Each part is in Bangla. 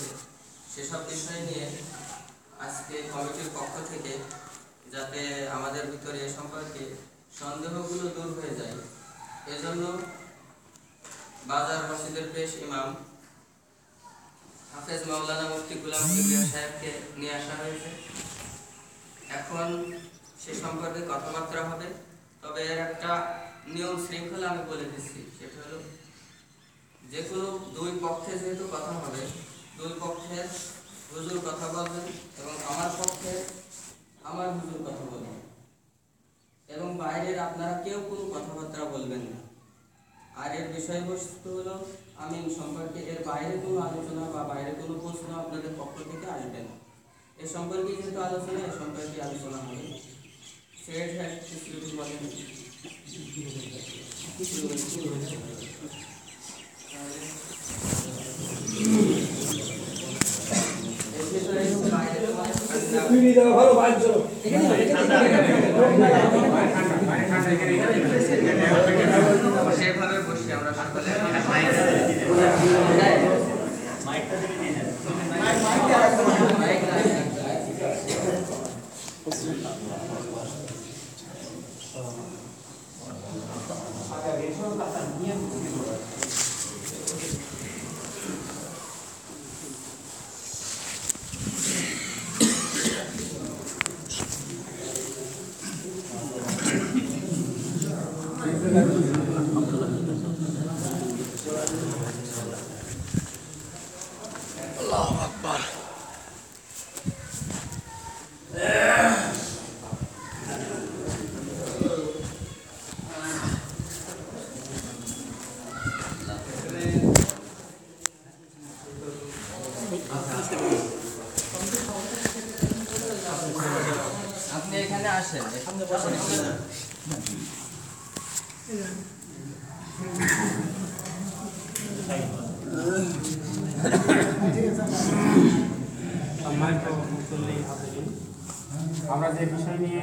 হয়েছে। সেসব বিষয় নিয়ে আজকে কমিটির পক্ষ থেকে যাতে আমাদের ভিতরে এ সম্পর্কে সন্দেহগুলো দূর হয়ে যায়। এজন্য বাজার মসজিদের পেশ ইমাম হাফেজ মাওলানা মুফতি গুলাম কিবরিয়া সাহেবকে নিয়ে আসা হয়েছে। এখন সে সম্পর্কে কথাবার্তা হবে, তবে এর একটা নিয়ম শৃঙ্খলা আমি বলে দিচ্ছি, সেটা হলো যে কোনো দুই পক্ষে যেহেতু কথা হবে দুই পক্ষের হুজুর কথা বলবেন এবং আমার পক্ষে আমার হুজুর কথা বলবেন। এবং বাইরের আপনারা কেউ কোনো কথাবার্তা বলবেন না। আর এর বিষয়বস্তু হলো আমি সম্পর্কে এর বাইরে কোনো আলোচনা বা বাইরে কোনো প্রশ্ন আপনাদের পক্ষ থেকে আসবে না। এ সম্পর্কে যেহেতু আলোচনা, এ সম্পর্কে আলোচনা হবে। সেট বলেন এর ভিতরে বাইরে কোনো ভালো বাড়ি চলো সেভাবে বসি আমরা সকলে মাইক নাই। আপনি এখানে আসেন এখানে বসেন সম্মানিত মুসল্লি, হাজিরিন, আমরা যে বিষয় নিয়ে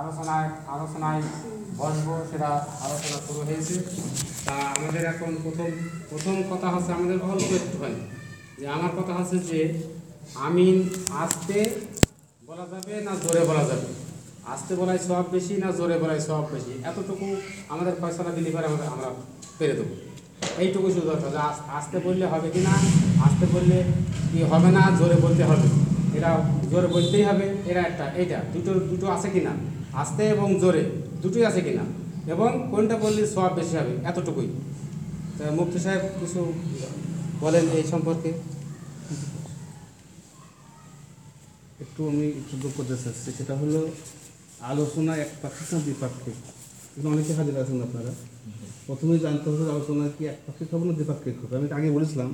আলোচনায় আলোচনায় বসবো সেটা আলোচনা শুরু হয়েছে। তা আমাদের এখন প্রথম প্রথম কথা হচ্ছে আমাদের অল্প একটুখানি যে আমার কথা হচ্ছে যে আমিন আসতে বলা যাবে না জোরে বলা যাবে? আসতে বলাই সব বেশি, না জোরে বলাই সব বেশি? এতটুকু আমাদের ফয়সলা দিলে পরে আমাদের, আমরা পেরে দেবো। এইটুকু শুধু দরকার আসতে বললে হবে কি না? আসতে বললে কি হবে না? জোরে বলতে হবে। এটা জোরে বলতেই হবে, এরা একটা, এইটা। দুটো দুটো আছে কি না? আসতে এবং জোরে, দুটোই আছে কি না? এবং কোনটা বললে সব বেশি হবে? এতটুকুই। তা মুফতি সাহেব কিছু বলেন এই সম্পর্কে? একটু আমি একটু করতে চাচ্ছি। সেটা হলো আলোচনা এক পাক্ষিক না দ্বিপাক্ষিক। এখানে অনেকে হাজির আছেন আপনারা। প্রথমেই জানতে হবে আলোচনা কি এক পাক্ষিক হবে না দ্বিপাক্ষিক হবে? আমি আগে বলেছিলাম।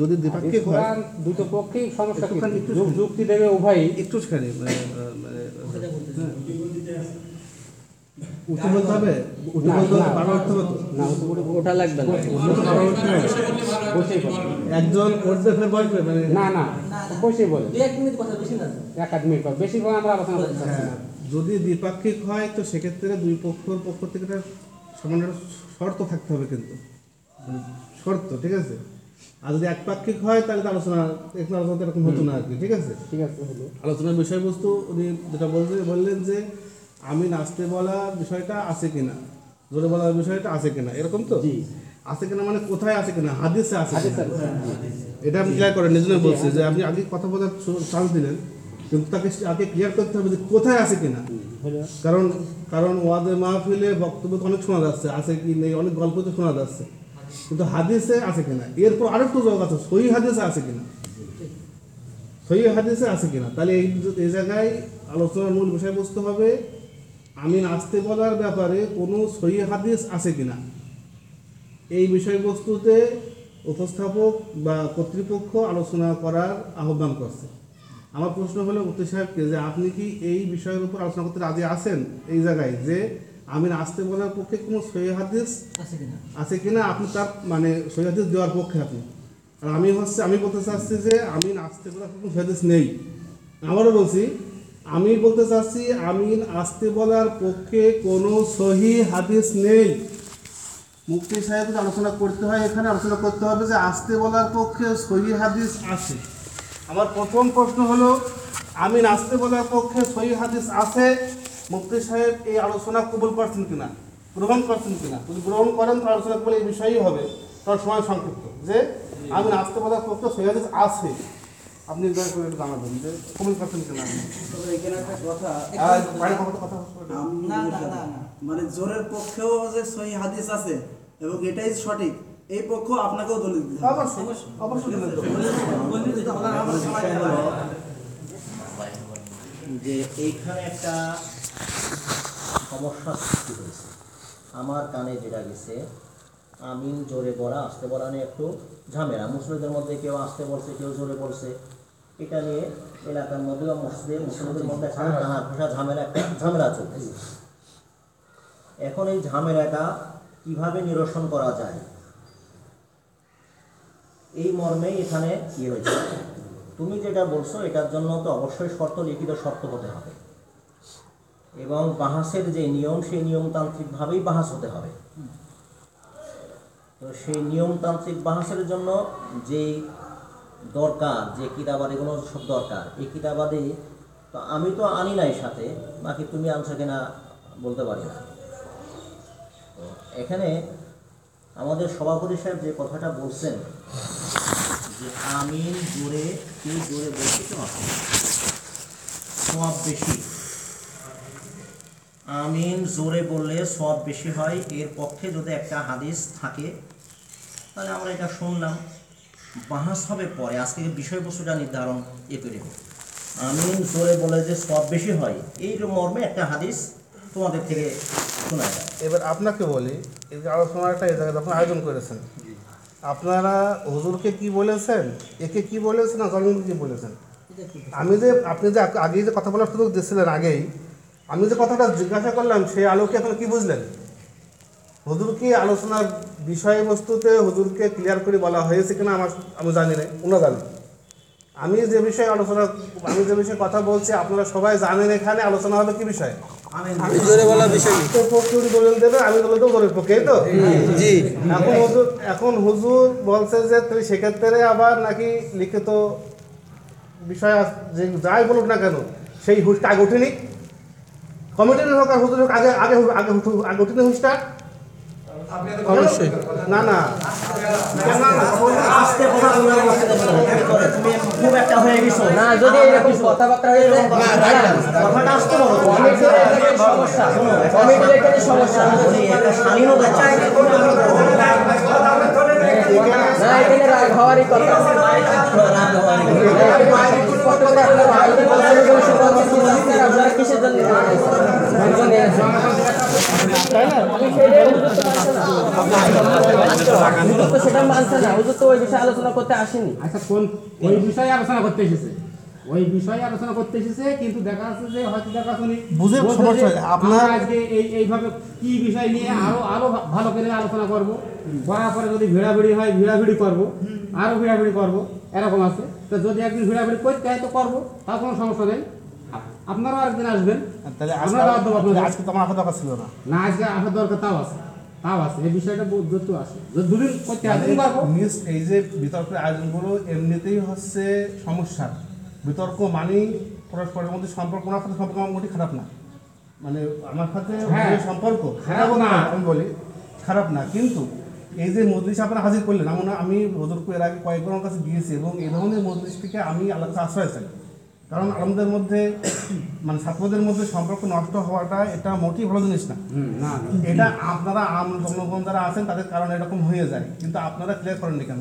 যদি দ্বিপাক্ষিক হয় দুটো পক্ষেই সমস্যা যুক্তি দেবে উভয়ই। একটুখানি মানে মানে হ্যাঁ। উঠে বলতে হবে? উঠে বলতে হবে? বারবার উঠতে হবে না ওটা লাগবে না। বারবার উঠতে হবে। বসেই বলে একজন উঠবে ফের বসবে মানে না না বসেই বলে। এক মিনিট কথা বেশি না। এক আধ মিনিট বেশি করে আমরা আলোচনা করতে চাচ্ছি না। হ্যাঁ, যদি দ্বিপাক্ষিক হয় তো সেক্ষেত্রে দুই পক্ষর পক্ষ থেকে একটা সমান শর্ত থাকতে হবে কিন্তু। মানে শর্ত ঠিক আছে? আর যদি একপাক্ষিক হয় তাহলে তো আলোচনা এখানে আলোচনা তো এরকম হতো না আর কি ঠিক আছে? ঠিক আছে হলো। আলোচনার বিষয়বস্তু উনি যেটা বলতে বললেন যে আমি নাচতে বলা বিষয়টা আছে কিনা? জোরে বলার বিষয়টা আছে কিনা? এরকম তো। আছে কিনা মানে কোথায় আছে কিনা? হাদিসে আছে? এটা আপনি ক্লিয়ার করেন নিজনে বলছি যে আপনি আগে কথা বলার চান্স দিলেন কিন্তু তাকে আগে ক্লিয়ার করতে হবে যে কোথায় আছে কিনা। কারণ কারণ ওয়াদে মাহফিলে বক্তব্য অনেক শোনা যাচ্ছে আছে কি নেই অনেক গল্প তো শোনা যাচ্ছে। কিন্তু হাদিসে আছে কিনা? এরপর আরেকটু যোগ আছে সহি হাদিসে আছে কিনা? সহি হাদিসে আছে কিনা? তাহলে এই এই জায়গায় আলোচনার মূল বিষয়বস্তু হবে আমি নাচতে বলার ব্যাপারে কোনো সহি হাদিস আছে কিনা? এই বিষয়বস্তুতে উপস্থাপক বা কর্তৃপক্ষ আলোচনা করার আহ্বান করছে। আমার প্রশ্ন হলো উত্তর সাহেবকে যে আপনি কি এই বিষয়ের উপর আলোচনা করতে রাজি আছেন এই জায়গায় যে আমি নাচতে বলার পক্ষে কোনো সহি হাদিস আছে কিনা? আছে কিনা? আপনি তার মানে সহি হাদিস দেওয়ার পক্ষে আপনি। আর আমি হচ্ছে আমি বলতে চাচ্ছি যে আমি নাচতে বলার কোনো সহি হাদিস নেই। আমারও বলছি আমি বলতে চাচ্ছি, আমিন নাচতে বলার পক্ষে কোনো সহি হাদিস নেই। মুক্তি সাহেব আলোচনা করতে হয়, এখানে আলোচনা করতে হবে যে আসতে বলার পক্ষে সহি হাদিস আছে। আমার প্রথম প্রশ্ন হলো আমি নাচতে বলার পক্ষে সহি হাদিস আছে? মুক্তি সাহেব, এই আলোচনা কবুল করছেন কিনা? গ্রহণ করছেন কিনা? যদি গ্রহণ করেন তো আলোচনা করলে এই বিষয়ই হবে। তার সময় সংক্ষিপ্ত। যে আমি নাচতে বলার পক্ষে সহি হাদিস আছে। আপনি দয়া করে একটু জানাবেন যে কবুল করছেন কিনা? আমি- মানে জোরের পক্ষেও যে সহি হাদিস আছে এবং এটাই সঠিক এই পক্ষ আপনাকেও দলিল দিতে। যে এইখানে একটা সমস্যা সৃষ্টি হয়েছে। আমার কানে যেটা গেছে আমিন জোরে বলা আসতে বলা নিয়ে একটু ঝামেলা। মুসলিমদের মধ্যে কেউ আসতে বলছে কেউ জোরে বলছে। এটা নিয়ে এলাকার মধ্যে বা মসজিদে মুসলিমদের মধ্যে একটা ঝামেলা ঝামেলা চলতেছে এখন এই ঝামেলাটা কীভাবে নিরসন করা যায়? এই মর্মেই এখানে কি হয়েছে? তুমি যেটা বলছো, এটার জন্য তো অবশ্যই শর্ত লিখিত শর্ত হতে হবে। এবং বাহাসের যে নিয়ম, সেই নিয়মতান্ত্রিকভাবেই বাহাস হতে হবে। তো সেই নিয়মতান্ত্রিক বাহাসের জন্য যে দরকার, যে কিতাবাদিগুলো সব দরকার। এই কিতাবাদি তো আমি তো আনি নাই সাথে, বাকি তুমি আনছো কিনা বলতে পারি না। এখানে আমাদের সভাপতি সাহেব যে কথাটা বলছেন, যে আমিন জোরে কেউ জোরে বলছে কেউ সব বেশি। আমিন জোরে বললে সব বেশি হয়, এর পক্ষে যদি একটা হাদিস থাকে, তাহলে আমরা এটা শুনলাম। বাহাস হবে পরে। আজকে বিষয়বস্তুটা নির্ধারণ এ করে। আমিন জোরে বলে যে সব বেশি হয় এই মর্মে একটা হাদিস তোমাদের থেকে শোনা যায়। এবার আপনাকে বলি এই যে আলোচনাটা এই জায়গায় যখন আয়োজন করেছেন আপনারা হুজুরকে কি বলেছেন? একে কি বলেছেন? আর জনগণকে কি বলেছেন? আমি যে আপনি যে আগ- আগেই যে কথা বলার সুযোগ দিচ্ছিলেন আগেই আমি যে কথাটা জিজ্ঞাসা করলাম সেই আলোকে এখন কি বুঝলেন? হুজুর কি আলোচনার বিষয়বস্তুতে হুজুরকে ক্লিয়ার করে বলা হয়েছে কিনা আমার আমি জানি না উনি জানেন আমি যে বিষয়ে আলোচনা আমি যে বিষয়ে কথা বলছি আপনারা সবাই জানেন এখানে আলোচনা হবে কি বিষয়ে? দলিল দেবে আমি দলিল দেবো দলিল পক্ষে তো। জি এখন হুজুর এখন হুজুর বলছে যে তুই সেক্ষেত্রে আবার নাকি লিখিত বিষয় যে যাই বলুক না কেন সেই হুঁশটা আগে উঠেনি কমিটির হোক আর হুজুর হোক আগে আগে আগে আগে উঠেনি হুঁশটা। অবশ্যই। না না। হয়ে যদি এরকম কথাবার্তা হয়ে যায় কথাটা আসতে সমস্যা। সমস্যা বলি, একটা শালীনতা চাই। না এখানে রাগ হওয়ারই কথা। আপনারা কিসের তো সেটা মানছে না হুজুর তো ওই বিষয়ে আলোচনা করতে আসেনি আচ্ছা কোন ওই বিষয়ে আলোচনা করতে এসেছে। ওই বিষয়ে আলোচনা করতে এসেছে কিন্তু দেখা যাচ্ছে যে হয়তো দেখা শুনি বুঝে সমস্যা আপনার- আজকে এই এইভাবে কি বিষয় নিয়ে আরও আরও ভালো করে আলোচনা করব করার পরে যদি ভিড়াভিড়ি হয় ভিড়াভিড়ি করব আরও ভিড়াভিড়ি করব এরকম আছে। তো যদি একদিন ভিড়াভিড়ি করতে হয় তো করব তার কোনো সমস্যা নেই। আপনারাও একদিন আসবেন। তাহলে আমরা দাওয়াত দেবো আজকে তো আমার হাতে দরকার ছিল না। না আজকে আসার দরকার তাও আছে। তাও আছে এই বিষয়টা দ্রুত আছে। দুদিন করতে হয় মিস এই যে বিতর্কের আয়োজনগুলো এমনিতেই হচ্ছে সমস্যা বিতর্ক মানেই পরস্পরের মধ্যে সম্পর্ক না থাকলে সম্পর্ক আমার খারাপ না। মানে আমার সাথে হ্যাঁ। সম্পর্ক খারাপ না। আমি বলি খারাপ না। কিন্তু এই যে মজলিস আপনারা হাজির করলেন এমন আমি হজুরকে এর আগে কয়েকজনের কাছে গিয়েছি এবং এই ধরনের মজলিস থেকে আমি আল্লাহ কাছে আশ্রয় চাই। কারণ আমাদের মধ্যে মানে ছাত্রদের মধ্যে সম্পর্ক নষ্ট হওয়াটা এটা মোটেই ভালো জিনিস না। এটা আপনারা জনগণ যারা আছেন তাদের কারণে এরকম হয়ে যায়। কিন্তু আপনারা ক্লিয়ার করেননি কেন?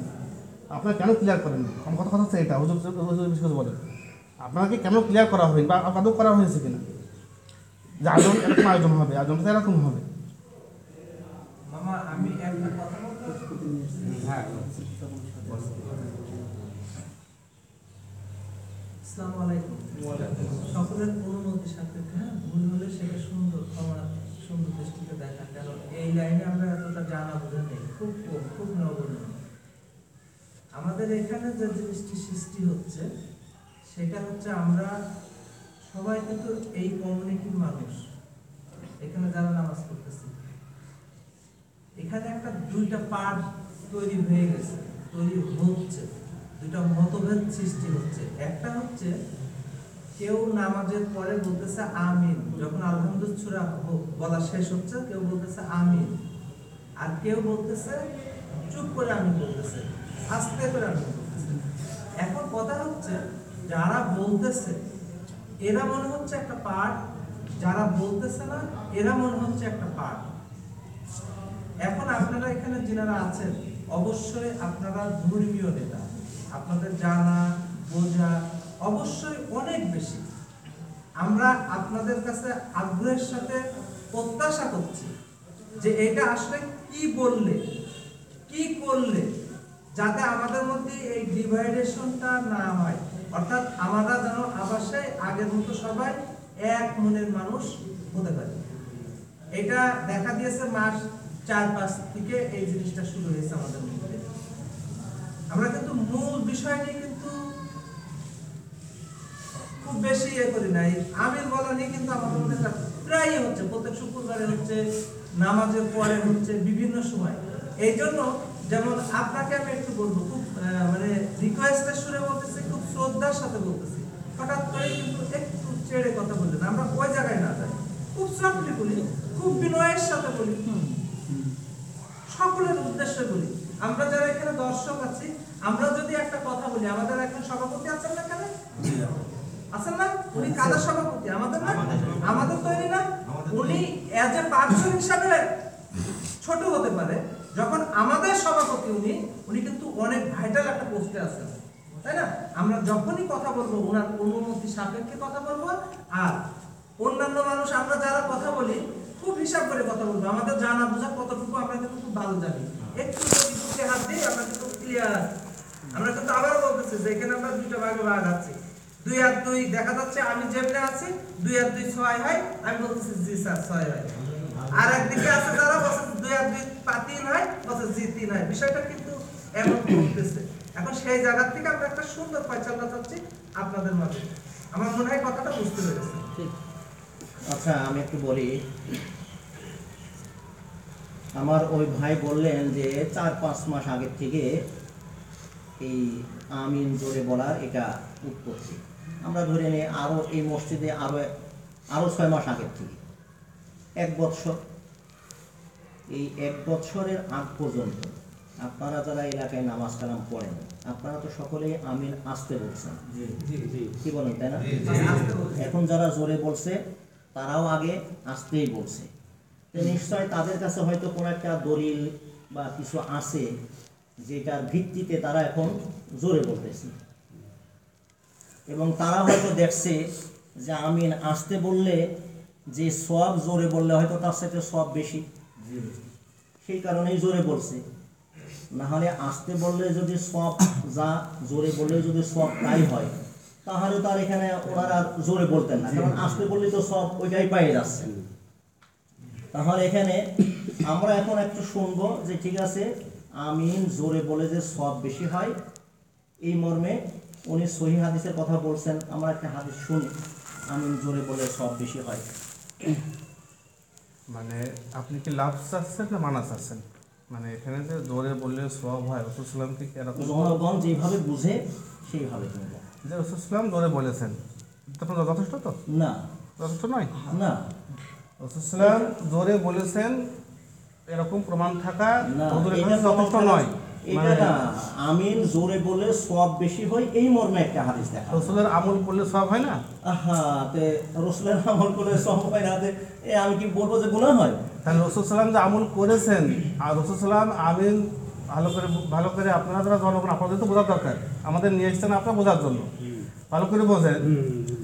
আপনারা কেন ক্লিয়ার করেননি? আমার কথা কথা হচ্ছে এটা হুজুর বলেন। আপনাকে কেন ক্লিয়ার করা হয়নি বা আদৌ করা হয়েছে কিনা? যে আয়োজন এরকম আয়োজন হবে আয়োজনটা এরকম হবে। মামা আমি একটা কথা হ্যাঁ আসসালামু আলাইকুম। সকলের অনুমতি সাপেক্ষে হ্যাঁ ভুল হলে সেটা সুন্দর ক্ষমা সুন্দর দৃষ্টিতে দেখা কারণ এই লাইনে আমরা এতটা জানা বোঝা নেই। খুব কম খুব নগণ্য। আমাদের এখানে যে জিনিসটি সৃষ্টি হচ্ছে সেটা হচ্ছে আমরা সবাই কিন্তু এই কমিউনিটির মানুষ। এখানে যারা নামাজ পড়তেছি। এখানে একটা দুইটা পার্ট তৈরি হয়ে গেছে তৈরি হচ্ছে। দুইটা মতভেদ সৃষ্টি হচ্ছে। একটা হচ্ছে, কেউ নামাজের পরে বলতেছে আমিন। যখন আলহামদুলিল্লাহ সূরা বলা শেষ হচ্ছে, কেউ বলতেছে আমিন। আর কেউ বলতেছে, চুপ করে আমি বলতেছে, আস্তে করে আমি এখন কথা হচ্ছে, যারা বলতেছে, এরা মনে হচ্ছে একটা পার্ট যারা বলতেছে না, এরা মনে হচ্ছে একটা পার্ট এখন আপনারা এখানে যারা আছেন, অবশ্যই আপনারা ধর্মীয় নেতা। আপনাদের জানা, বোঝা অবশ্যই অনেক বেশি। আমরা আপনাদের কাছে আগ্রহের সাথে প্রত্যাশা করছি যে এটা আসলে কি বললে, কি করলে যাতে আমাদের মধ্যে এই ডিভাইডেশনটা না হয়। অর্থাৎ আমরা যেন আবাসে আগের মতো সবাই এক মনের মানুষ হতে পারি। এটা দেখা দিয়েছে মাস চার পাঁচ থেকে এই জিনিসটা শুরু হয়েছে আমাদের আমরা কিন্তু মূল বিষয়টি কিন্তু খুব বেশি ইয়ে করি নাই। আমির বলা নিয়ে কিন্তু আমাদের একটা প্রায়ই হচ্ছে, প্রত্যেক শুক্রবারে হচ্ছে, নামাজের পরে হচ্ছে, বিভিন্ন সময়। এই জন্য যেমন আপনাকে আমি একটু বলব, খুব মানে রিকোয়েস্টের সুরে বলতেছি, খুব শ্রদ্ধার সাথে বলতেছি। হঠাৎ করে কিন্তু একটু ছেড়ে কথা বললেন। আমরা ওই জায়গায় না যাই। খুব সফটলি বলি, খুব বিনয়ের সাথে বলি সকলের উদ্দেশ্যে বলি। আমরা যারা এখানে দর্শক আছি আমরা যদি একটা কথা বলি আমাদের এখন সভাপতি আছেন না এখানে আছেন না? উনি কাদের সভাপতি? আমাদের না? আমাদের তৈরি না? উনি এজ এ পার্সন হিসাবে ছোট হতে পারে। যখন আমাদের সভাপতি উনি উনি কিন্তু অনেক ভাইটাল একটা পোস্টে আছেন। তাই না? আমরা যখনই কথা বলব ওনার অনুমতি সাপেক্ষে কথা বলব। আর অন্যান্য মানুষ আমরা যারা কথা বলি খুব হিসাব করে কথা বলব। আমাদের জানা বোঝা কতটুকু আমরা কিন্তু খুব ভালো জানি। একটু যদি বুকে হাত দিই, আমরা কিন্তু ক্লিয়ার আমরা কিন্তু আবারও বলতেছি যে এখানে আমরা দুইটা ভাগে ভাগ আছি। দুই আর দুই দেখা যাচ্ছে আমি যেমনে আছি, দুই আর দুই ছয় হয়, আমি বলতেছি জি স্যার, ছয় হয়। আর একদিকে আছে যারা, বলছে দুই আর দুই পা তিন হয়, বলছে জি তিন হয়। বিষয়টা কিন্তু এমন করতেছে। এখন সেই জায়গা থেকে আমরা একটা সুন্দর ফয়সালা চাচ্ছি আপনাদের মাঝে। আমার মনে হয় কথাটা বুঝতে পেরেছে আচ্ছা আমি একটু বলি আমার ওই ভাই বললেন যে চার পাঁচ মাস আগের থেকে এই আমিন জোরে বলার এটা উৎপত্তি। আমরা ধরে নিই আরও এই মসজিদে আরও আরও ছয় মাস আগের থেকে। এক বৎসর। এই এক বছরের আগ পর্যন্ত আপনারা যারা এলাকায় নামাজ কালাম পড়েন আপনারা তো সকলেই আমিন আসতে বলছেন। কি বলেন তাই না? এখন যারা জোরে বলছে তারাও আগে আসতেই বলছে। তো নিশ্চয় তাদের কাছে হয়তো কোনো একটা দলিল বা কিছু আছে যেটার ভিত্তিতে তারা এখন জোরে বলতেছে। এবং তারা হয়তো দেখছে যে আমিন আসতে বললে যে সব জোরে বললে হয়তো তার সাথে সব বেশি। সেই কারণেই জোরে বলছে। না হলে আসতে বললে যদি সব যা জোরে বললে যদি সব তাই হয়, তাহলে তার এখানে ওনারা জোরে বলতেন না। কারণ আসতে বললে তো সব ওইটাই পাই যাচ্ছে। তাহলে এখানে আমরা এখন একটু শুনব যে ঠিক আছে আমিন জোরে বলে যে সব বেশি হয়। এই মর্মে উনি সহি হাদিসের কথা বলছেন আমরা একটা হাদিস শুনি আমিন জোরে বলে সব বেশি হয়। মানে আপনি কি লাভ চাচ্ছেন না মানা চাচ্ছেন মানে এখানে যে জোরে বললে সব হয় রসুলাম কি এরকম? জনগণ যেভাবে বুঝে সেইভাবে যে রসুলাম জোরে বলেছেন। তখন যথেষ্ট তো? না। যথেষ্ট নয়? না। রসুলাম জোরে বলেছেন এরকম প্রমাণ থাকা যথেষ্ট নয়। এটা মানে না আমিন জোরে বলে সব বেশি হয় এই মর্মে একটা হাদিস দেখা রসুলের আমল করলে সব হয় না? আহা তে রসুলের আমল করে সব হয় না এ আমি কি বলব যে গুনাহ হয়? তাহলে রসুল সাল্লাম যে আমল করেছেন আর রসুল সাল্লাম আমিন ভালো করে ভালো করে আপনারা যারা জনগণ আপনাদের তো বোঝার দরকার। আমাদের নিয়ে এসছেন আপনার বোঝার জন্য। ভালো করে বোঝেন।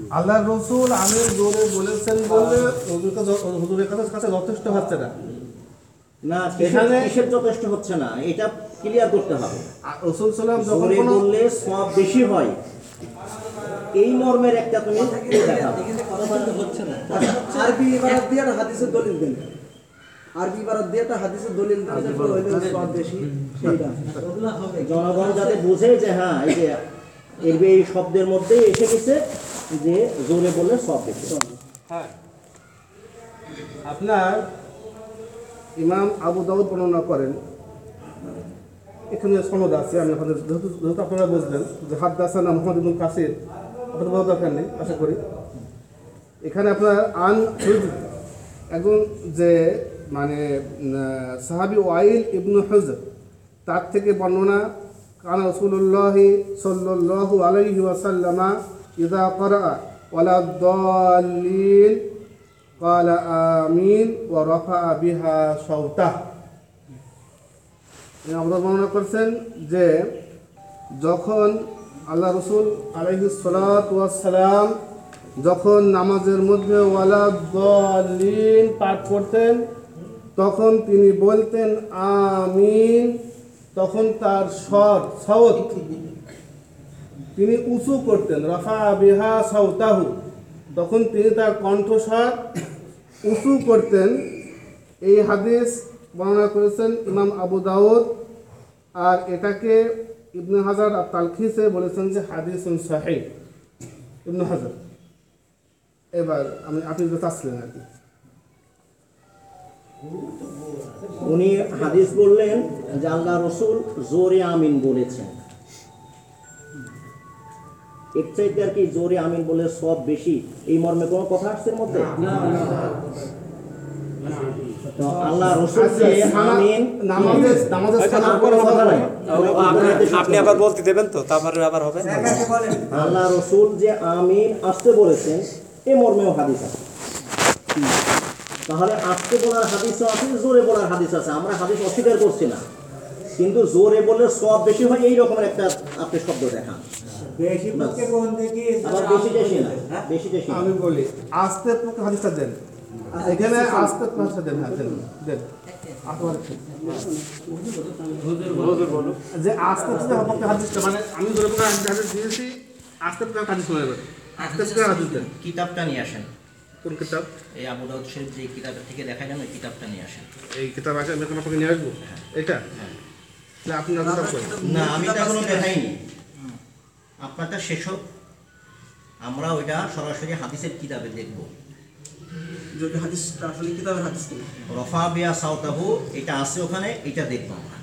আল্লাহ রসুল আমিন জোরে বলেছেন বলে হুজুরের কাছে- যথেষ্ট হচ্ছে না। না এখানে- যথেষ্ট হচ্ছে না এটা ক্লিয়ার করতে হবে। আর রসুল সাল্লাম যখন বললে সব বেশি হয়। এই মর্মের একটা তুমি দেখাবে হচ্ছে না আরবি ইবারত দিয়ে একটা হাদিসের দলিল দেন। আরবি ইবারত দিয়ে একটা হাদিসের দলিল দেন সব বেশি সেইটা। জনগণ যাতে বুঝে যে হ্যাঁ এই যে এই শব্দের মধ্যে এসে গেছে যে জোরে বললে সব দেখে। হ্যাঁ। আপনার ইমাম আবু দাউদ বর্ণনা করেন। এখানে সনদ আছে, আমি আপনাদের যেহেতু আপনারা বুঝলেন যে হাত দাসানা মোহাম্মদ ইবুল কাসির, আপনাদের বলার দরকার নেই, আশা করি। এখানে আপনার আন হুজ একজন যে মানে সাহাবি ওয়াইল ইবনু হুজর, তার থেকে বর্ণনা, কান রসুল্লাহ সাল্লাল্লাহু আলাইহি ওয়াসাল্লামা ইদা করা ওয়ালা দলিন قال آمين ورفع بها صوته আমরা বর্ণনা করছেন যে যখন আল্লাহ রসুল আলহিসালাম যখন নামাজের মধ্যে ওয়ালা দলিন পাঠ করতেন তখন তিনি বলতেন আমিন তখন তার স্বর সাউত তিনি উঁচু করতেন, রফা বিহা সাউতাহু। তখন তিনি তার কণ্ঠস্বর উঁচু করতেন। এই হাদিস বর্ণনা করেছেন ইমাম আবু দাউদ। আর এটাকে ইবনে হাজার আর তালখিসে বলেছেন যে হাদিস সাহেব ইবনে হাজার। এবার আমি আপনি যেটা চাচ্ছিলেন আর কি। উনি হাদিস বললেন যে আল্লাহ রসুল জোরে আমিন বলেছেন। কি জোরে আমিন বলে সব বেশি এই মর্মে কোনো কথা আসছে মধ্যে আচ্ছা, আপনি আবার বলতে দেবেন তো তারপরে আবার হবে আল্লাহ রসুল যে আমিন আসতে বলেছেন মর্মেও হাদিস আছে তাহলে আসতে বলার হাদিসও আছে জোরে বলার হাদিস আছে আমরা হাদিস অস্বীকার করছি না কিন্তু জোরে বললে সব বেশি হয় এই রকমের একটা আপনি শব্দ দেখান আবার বেশি বেশি না বেশি বেশি আমি বলি আস্তে পক্ষে হাদিসটা দেন। এখানে আস্তে পক্ষে দেন হ্যাঁ দেন দেন। যে আস্তে আস্তে পক্ষে হাদিসটা মানে আমি ধরে পক্ষে হাদিস দিয়েছি আস্তে পক্ষে হাদিস শোনা যাবে। আস্তে পক্ষে হাদিস দেন। কিতাবটা নিয়ে আসেন। কোন কিতাব? এই আবু দাউদ শরীফ যে কিতাবের থেকে দেখা যায় ওই কিতাবটা নিয়ে আসেন। এই কিতাব আছে আমি নিয়ে আসব? এটা? না কিতাব করেন না আমি তো এখনও দেখাইনি। আপনারটা শেষ হোক। আমরা ওইটা সরাসরি হাদিসের কিতাবে দেখব। যদি হাদিসটা আসলে কিতাবের হাদিস রফা বিয়া সাউতাহু এটা আছে ওখানে এটা দেখব আমরা।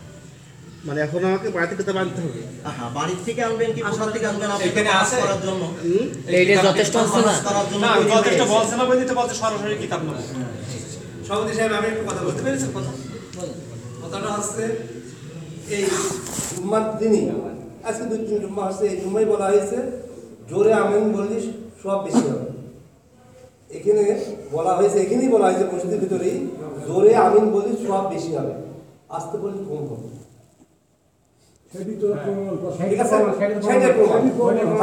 মানে এখন আমাকে বাড়িতে কিতাব আনতে হবে। হ্যাঁ বাড়ির থেকে আনবেন কি কোথা থেকে আনবেন আপনি? এখানে আছে? করার জন্য। এইটা যথেষ্ট হচ্ছে না? করার জন্য না যথেষ্ট বলছে না বলে দিতে বলছে সরাসরি কিতাব নেব। সভাপতি সাহেব আমি একটু কথা বলতে পেরেছেন কথা? কথাটা হচ্ছে এই দিনই আজকে দুই তিন জুম্মা হচ্ছে এই জুম্মাই বলা হয়েছে জোরে আমিন বললি সব বেশি হবে। এখানে বলা হয়েছে এখানেই বলা হয়েছে মসজিদের ভিতরেই জোরে আমিন বললি সব বেশি হবে। আসতে বললি কম হবে।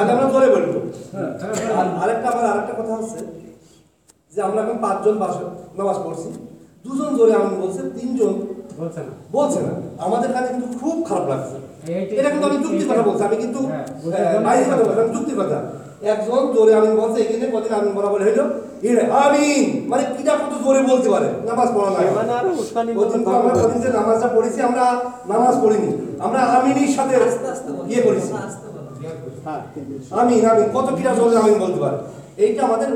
আমরা জোরে বলব। আর আরেকটা আমার আরেকটা কথা হচ্ছে যে আমরা এখন পাঁচজন বাস- নামাজ পড়ছি। দুজন জোরে আমিন বলছে তিনজন বলছে না। আমাদের কাছে কিন্তু খুব খারাপ লাগছে। এটা কিন্তু আমি যুক্তির কথা বলছি। আমি কিন্তু হ্যাঁ, বাইরের কথা বলছি আমি যুক্তির কথা। একজন জোরে আমিন বলছে এখানে কদিন আমিন বলা বলে হইল এরে আমিন! মানে কিটা কত জোরে বলতে পারে? নামাজ পড়া লাগে ওদিন তো আমরা ওদিন যে নামাজটা পড়েছি আমরা নামাজ পড়িনি। আমরা আমিনের সাথে ইয়ে করেছি আমিন আমিন কত কিটা জোরে আমিন বলতে পারে? এইটা আমাদের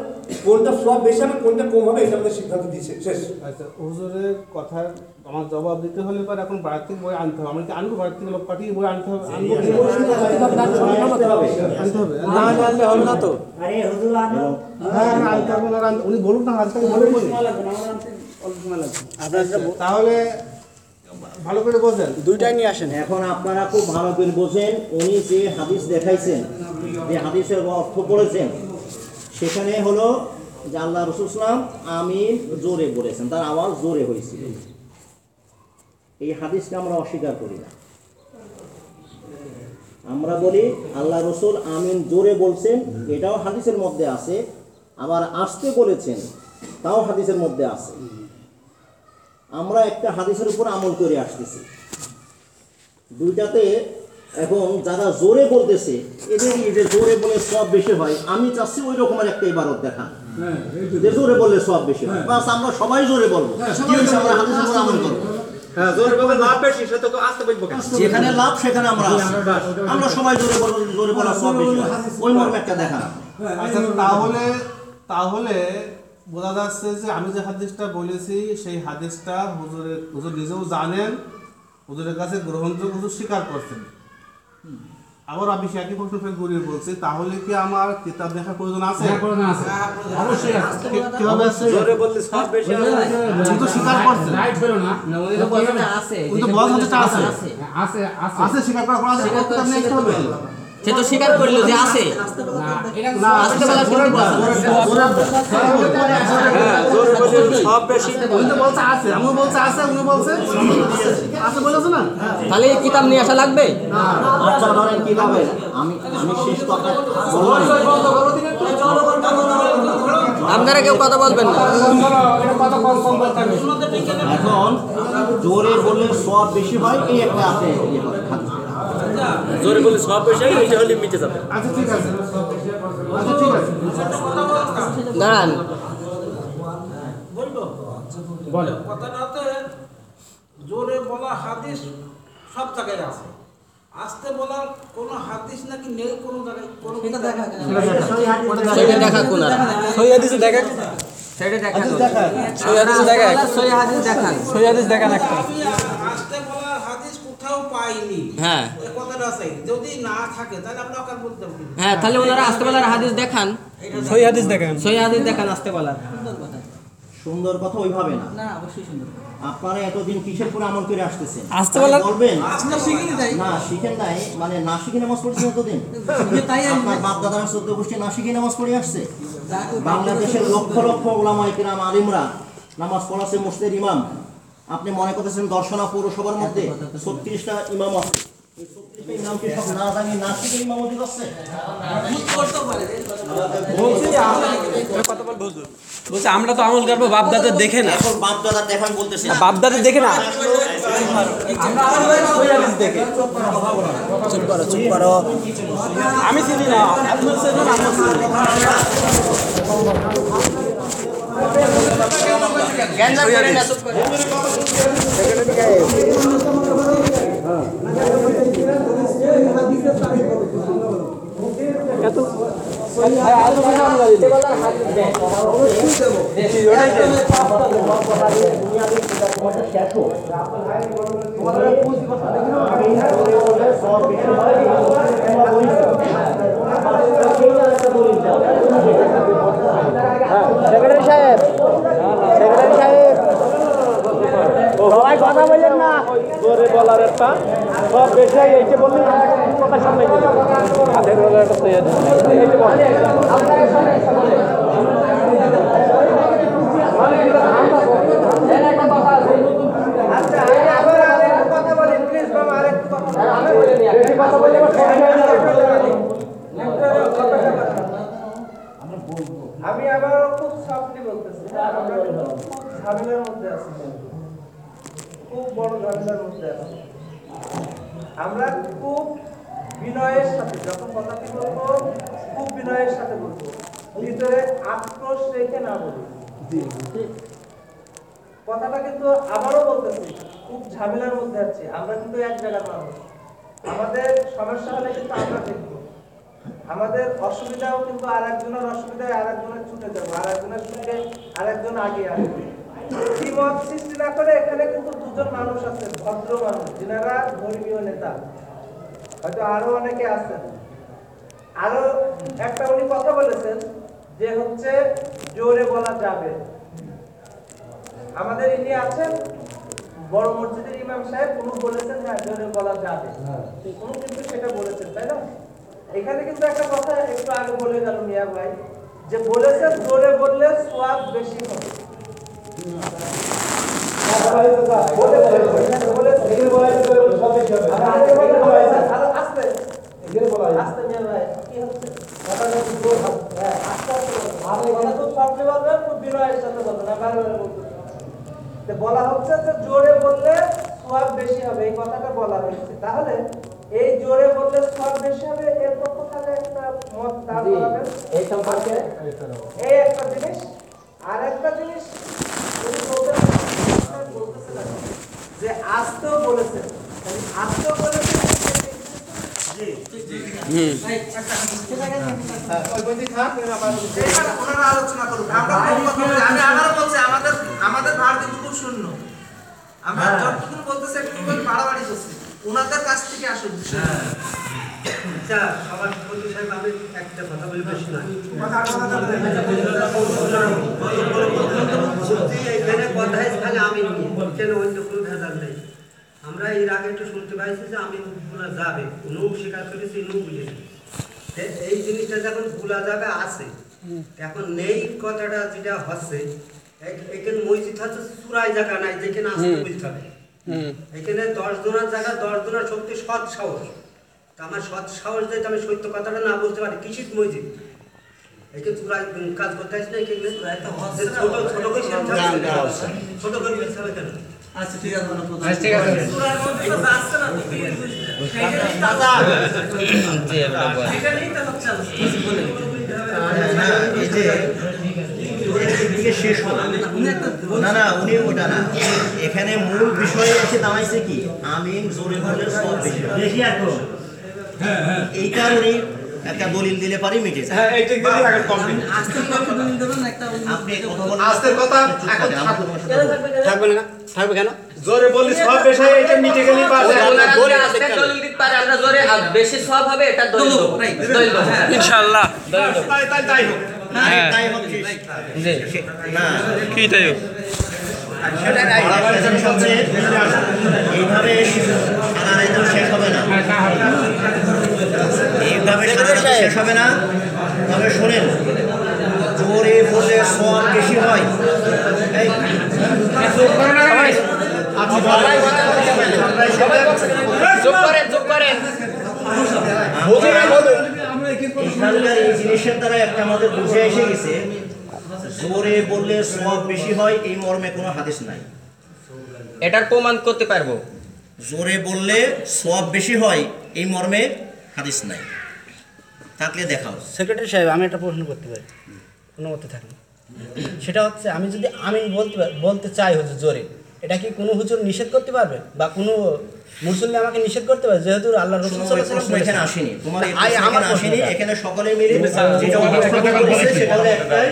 কোনটা সব বেশি হবে কোনটা কম হবে এটা আমাদের সিদ্ধান্ত দিয়েছে শেষ আচ্ছা হুজুরের কথার আমার জবাব দিতে হলে পর এখন বাড়ি থেকে বই আনতে হবে আমি কি আনব বাড়ি থেকে লোক পাঠিয়ে বই আনতে হবে আনব। আনতে হবে না জানলে হবে না তো এবং হ্যাঁ হ্যাঁ আনতে হবে না আনতে- উনি বলুন না আজ থেকে বলে বলি তাহলে ভালো করে বোঝেন দুইটাই নিয়ে আসেন এখন আপনারা খুব ভালো করে বোঝেন উনি যে হাদিস দেখাইছেন যে হাদিসের অর্থ করেছেন সেখানে হলো যে আল্লাহ রসুলাম আমিন জোরে বলেছেন, তার আওয়াজ জোরে হয়েছিল। এই হাদিসকে আমরা অস্বীকার করি না। আমরা বলি, আল্লাহ রসুল আমিন জোরে বলছেন, এটাও হাদিসের মধ্যে আছে, আবার আসতে বলেছেন, তাও হাদিসের মধ্যে আছে। আমরা একটা হাদিসের উপর আমল করে আসতেছি। দুইটাতে এখন যারা জোরে বলতেছে এদেরই যে জোরে বলে সব বেশি হয় আমি চাচ্ছি ওই রকমের একটা ইবারত দেখান যে জোরে বললে সব বেশি হয়। বাস আমরা সবাই জোরে বলব। কি হয়েছে আমরা আমল করব। হ্যাঁ যেখানে লাভ সেখানে আমরা আমরা সবাই জোরে বলব জোরে বলা সব বেশি ওই মর্মে একটা দেখান আচ্ছা তাহলে তাহলে বোঝা যাচ্ছে যে আমি যে হাদিসটা বলেছি সেই হাদিসটা হুজুরের হুজুর নিজেও জানেন হুজুরের কাছে গ্রহণযোগ্য হুজুর স্বীকার করছেন। আবার আমি সে একই প্রশ্ন ঘুরিয়ে বলছি তাহলে কি আমার কিতাব দেখার প্রয়োজন আছে? হ্যাঁ, প্রয়োজন আছে। অবশ্যই আছে। কি- বেশি আছে তো স্বীকার রাইট হলো না। উনি তো আছে। ওই তো হ্যাঁ, আছে। আছে। আছে স্বীকার করা করা আছে কিতাব নিয়ে আসতে হবে। সে তো স্বীকার করল যে আছে। তাহলে এই কিতাব নিয়ে আসা লাগবে? আচ্ছা আপনারা কেউ কথা বলবেন না। এখন জোরে বললে সব বেশি হয় এই একটা আছে ইয়ে। জোরে বলে সব পয়সা এইটা হলে মিটে যাবে। আচ্ছা ঠিক আছে। আচ্ছা ঠিক আছে। দাঁড়ান। বলো। কথাটাতে জোরে বলা হাদিস সব জায়গায় আছে। আস্তে বলার কোনো হাদিস নাকি নেই কোনো জায়গায়? কোনো দেখা সেটা দেখা কোন সই হাদিসে দেখা সেটা দেখা সই হাদিসে দেখা সই হাদিস দেখান সই হাদিস দেখান একটা আমি আস্তে বলার হাদিস কোথাও পাইনি। হ্যাঁ। কথাটা আছে। যদি না থাকে তাহলে আমরা ওকে বলতে হ্যাঁ তাহলে ওনারা আসতে বলার হাদিস দেখান। সই হাদিস দেখান। সই হাদিস দেখান সুন্দর কথা। ওইভাবে না। না অবশ্যই সুন্দর আপনারা এতদিন কিসের পরে আমল করে আসতেছেন? আসতে বলা- বলবেন। আমরা শিখিনি তাই। না শিখেন নাই। মানে না শিখে নামাজ পড়ছেন এতদিন? তাই আপনার বাপ দাদারা চোদ্দ গোষ্ঠী না শিখে নামাজ পড়ে আসছে? বাংলাদেশের লক্ষ লক্ষ ওলামা ইকরাম আলিমরা নামাজ পড়াছে মসজিদের ইমাম। আপনি মনে করতেছেন দর্শনা পৌরসভার মধ্যে ছত্রিশটা ইমাম আছে। না না বলছে আমরা তো আমল করব বাপ দাদা দেখে না। এখন বাপ দাদা দেখান বলতেছে। বাপ দাদা দেখে না আমি চিনি না। আপনি চেনেন, আমিও চিনি না। সেক্রেটারি সাহেব সেক্রেটারি সাহেব। সবাই কথা বললেন না? জোরে বলার একটা। সব বেশি এইটা বললি কথা সামনে হাতের বলার একটা তৈরি এইটা বল। আমি আবার খুব সফটলি বলতেছি আমরা কিন্তু খুব ঝামেলার মধ্যে আছি খুব বড় ঝামেলার মধ্যে আছি। আমরা খুব বিনয়ের সাথে যখন কথাটি বলব খুব বিনয়ের সাথে বলব। ভিতরে আক্রোশ রেখে না বলি। কথাটা কিন্তু আবারও বলতেছি খুব ঝামেলার মধ্যে আছি। আমরা কিন্তু এক জায়গার মানুষ। আমাদের সমস্যা হলে কিন্তু আমরা দেখব। আমাদের অসুবিধাও কিন্তু আর একজনের অসুবিধায় আর একজনের ছুটে যাব আর একজনের সঙ্গে আর একজন আগে আসবে। দ্বিমত সৃষ্টি না করে এখানে কিন্তু দুজন মানুষ আছেন ভদ্র মানুষ যিনারা ধর্মীয় নেতা। হয়তো আরও অনেকে আছেন। আরও একটা উনি কথা বলেছেন যে হচ্ছে জোরে বলা যাবে। আমাদের ইনি আছেন বড় মসজিদের ইমাম সাহেব উনি বলেছেন হ্যাঁ জোরে বলা যাবে। উনি কিন্তু সেটা বলেছেন তাই না? এখানে কিন্তু একটা কথা একটু আগে বলে গেল মিয়া ভাই যে বলেছে জোরে বললে সোয়াব বেশি হবে। বলা হচ্ছে? যে জোরে বললে সোয়াব বেশি হবে এই কথাটা বলা হয়েছে। তাহলে এই জোরে বললে সব বেশি হবে এর পক্ষ থেকে একটা মত দাঁড় করাবেন এই সম্পর্কে? এই একটা জিনিস আর একটা জিনিস যে আসতেও তাহলে আসতেও বলেছেন ওনারা আলোচনা আমি আবারও বলছি আমাদের আমাদের ভার কিন্তু খুব শূন্য। আমরা যতটুকু বলতেছি একটু করে বাড়াবাড়ি করছি। ওনাদের কাছ থেকে আসুন। আচ্ছা সভাপতি সাহেব আমি একটা কথা বলি বেশি নয়। এখানে কথা খালি আমি কেন অন্য কোনো ভেজাল নেই। আমরা এর আগে একটু শুনতে পাইছি যে আমি ভুলা যাবে। স্বীকার করেছি বুঝেছি এই জিনিসটা যখন ভুলা যাবে আছে। এখন নেই কথাটা যেটা হচ্ছে এখানে মসজিদ হচ্ছে চূড়ায় জায়গা নাই যেখানে আসতে বুঝতে হবে। এখানে দশ জনের জায়গা দশ জনের শক্তি সৎ সাহস। তা আমার সৎ সাহস যদি আমি সত্য কথাটা না বলতে পারি কিসির মসজিদ একে চূড়ায় কাজ করতে আসি না এখানে? ছোট ছোট করে? ছোট করে কেন? আচ্ছা ঠিক আছে ঠিক আছে। চূড়ার মধ্যে তো না তো। তো হচ্ছে আলোচনা। এদিকে শেষ হলো। না না উনি ওটা না। এখানে মূল বিষয় এসে দাঁড়াইছে কি? আমিন জোরে বললে সব বেশি হয়। বেশি আর উনি একটা দলিল দিলে পারি মিটে হ্যাঁ এইটা দিলে আগে কমপ্লিট আজকে কত দিন দেবেন একটা আপনি কথা বলেন আজকের কথা এখন আমার তোমার সাথে- থাকবে না থাকবে কেন? জোরে বললি সব বিষয় এটা মিটে গেলি পারে। যদি আজকে দলিল দিতে পারে আমরা জোরে বেশি সব হবে এটা দলিল। দলিল। হ্যাঁ। ইনশাআল্লাহ। তাই তাই তাই হোক। তাই- কি তাই হোক? পড়াশোনা হচ্ছে এইভাবে শেষ হবে না। এইভাবে শেষ হবে না। তবে শোনেন জোরে বললে সব বেশি হয়। এই, করেন চুপ করেন। এখানকার এই জিনিসের দ্বারা একটা আমাদের বুঝে এসে গেছে জোরে বললে সব বেশি হয় এই মর্মে কোনো হাদিস নাই। এটার প্রমাণ করতে পারব? জোরে বললে সব বেশি হয় এই মর্মে হাদিস নাই। থাকলে দেখাও। সেক্রেটারি সাহেব আমি একটা প্রশ্ন করতে পারি কোনো মতে থাকলে। সেটা হচ্ছে আমি যদি আমিন বলতে বলতে চাই হুজুর জোরে এটা কি কোনো হুজুর নিষেধ করতে পারবে? বা কোনো মুসল্লি আমাকে নিষেধ করতে পারবে যেহেতু আল্লাহ রসুল সাল্লাল্লাহু আলাইহি এখানে ওয়াসাল্লাম আসেনি। তোমার আই- আমার এখানে আসেনি এখানে সকলে মিলে যেটা সেটা হলো একটাই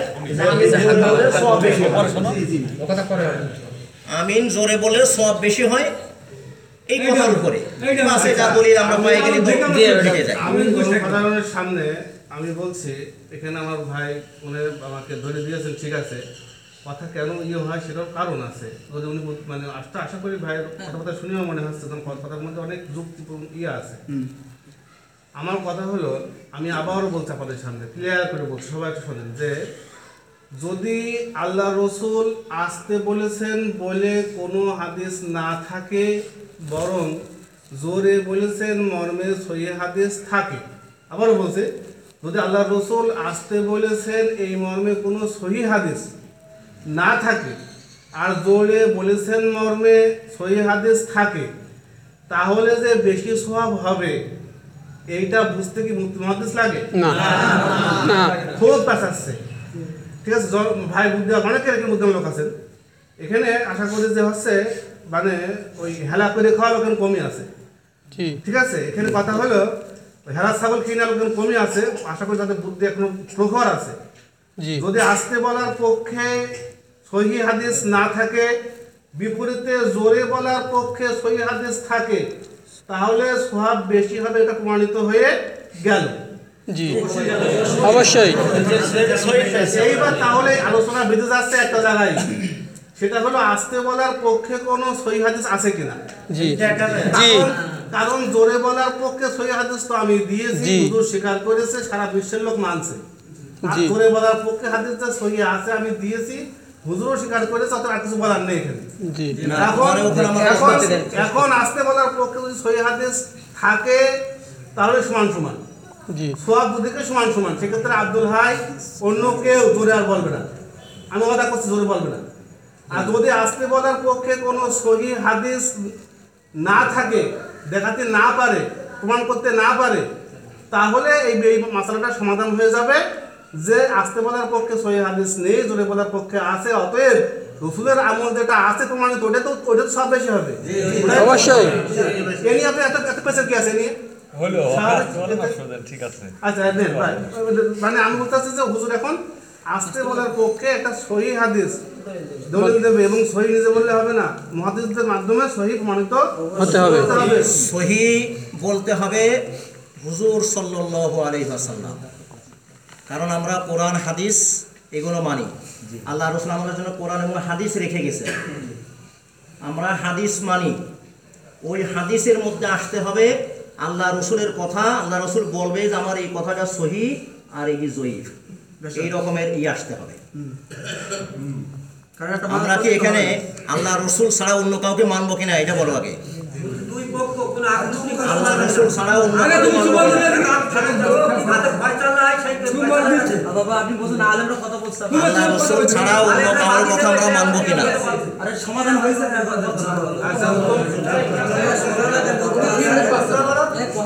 যে আমিন জোরে বললে সব বেশি হয়। পরে আমিন হয়। এই কথার উপরে। বাস এটা বলি আমরা পায়ে গেলে তো মিটে যায়। আমি সাধারণের সামনে আমি বলছি এখানে আমার ভাই উনি আমাকে ধরে দিয়েছেন ঠিক আছে। কথা কেন ইয়ে হয় সেটার কারণ আছে। যদি উনি মানে আশা আশা করি ভাইয়ের কথা কথা শুনেও মনে হচ্ছে তখন কথার মধ্যে অনেক যুক্তিপূর্ণ ইয়ে আছে। আমার কথা হলো আমি আবারও বলছি আপনাদের সামনে ক্লিয়ার করে বলছি সবাই একটু শোনেন যে যদি আল্লাহ রসুল আসতে বলেছেন বলে কোনো হাদিস না থাকে বরং জোরে বলেছেন মর্মে সহি হাদিস থাকে আবারও বলছে যদি আল্লাহ রসুল আসতে বলেছেন এই মর্মে কোনো সহি হাদিস না থাকে আর জোরে বলেছেন মর্মে সহি হাদিস থাকে তাহলে যে বেশি সওয়াব হবে এইটা বুঝতে কি মহাদিস লাগে? না। না। খুব পেঁচাচ্ছে ঠিক আছে ভাই বুদ্ধি অনেকের এরকম বুদ্ধিমান লোক আছেন। এখানে আশা করি যে হচ্ছে মানে ওই হেলা করে খাওয়া লোকের কমই আছে। ঠিক আছে এখানে কথা হলো হেলা ছাগল কিনা লোকের কমই আছে আশা করি তাদের বুদ্ধি এখনও প্রখর আছে। যদি আসতে বলার পক্ষে সহি হাদিস না থাকে বিপরীতে জোরে বলার পক্ষে সহি হাদিস থাকে তাহলে সোহাব বেশি হবে এটা প্রমাণিত হয়ে গেল। জি। অবশ্যই। এইবার তাহলে আলোচনা বেঁধে যাচ্ছে একটা জায়গায়। সেটা হলো আসতে বলার পক্ষে কোনো সহি হাদিস আছে কিনা? জি। জি। কারণ- জোরে বলার পক্ষে সহি হাদিস তো আমি দিয়েছি। হুজুর স্বীকার করেছে সারা বিশ্বের লোক মানছে। আর জোরে বলার পক্ষে হাদিস যে সহি আছে আমি দিয়েছি হুজুরও স্বীকার করেছে অত আর কিছু বলার নেই এখানে। এখন আসতে বলার পক্ষে যদি সহি হাদিস থাকে তাহলে সমান সমান। দুদিকে সমান সমান। সেক্ষেত্রে আব্দুল হাই অন্য কেউ জোরে আর বলবে না। আমি কথা করছি জোরে বলবে না। আর যদি আসতে বলার পক্ষে কোনো সহি হাদিস না থাকে দেখাতে না পারে প্রমাণ করতে না পারে তাহলে এই এই মশলাটার সমাধান হয়ে যাবে। যে আসতে বলার পক্ষে সহি হাদিস নেই জোরে বলার পক্ষে আছে অতএব রসুলের আমল যেটা আছে প্রমাণিত ওটা তো ওটা তো সব বেশি হবে। অবশ্যই। এ নিয়ে আপনি এত এত পেশার কি আছে এ নিয়ে? ঠিক আছে। আচ্ছা মানে আমি বলতে চাচ্ছি যে হুজুর এখন আসতে বলার পক্ষে একটা সহি হাদিস দলিল দেবে এবং সহি নিজে বললে হবে না। মহাদিসদের মাধ্যমে সহি প্রমাণিত হতে হবে। হবে। সহি বলতে হবে হুজুর সাল্লাল্লাহু আলাইহি ওয়াসাল্লাম। কারণ আমরা কোরআন হাদিস এগুলো মানি। আল্লাহ রসুল আমাদের জন্য কোরআন এবং হাদিস রেখে গেছে। আমরা হাদিস মানি। ওই হাদিসের মধ্যে আসতে হবে আল্লাহ রসুলের কথা আল্লাহ রসুল বলবে যে আমার এই কথাটা সহি আর এই জয়ীফ। এই রকমের ই আসতে হবে। আমরা কি এখানে আল্লাহ রসুল ছাড়া অন্য কাউকে মানবো কিনা এটা বলো আগে। অন্য হয়, কথা বলছে আল্লাহ রসুল ছাড়া অন্য কারোর কথা আমরা মানবো কিনা আরে সমাধান হয়েছে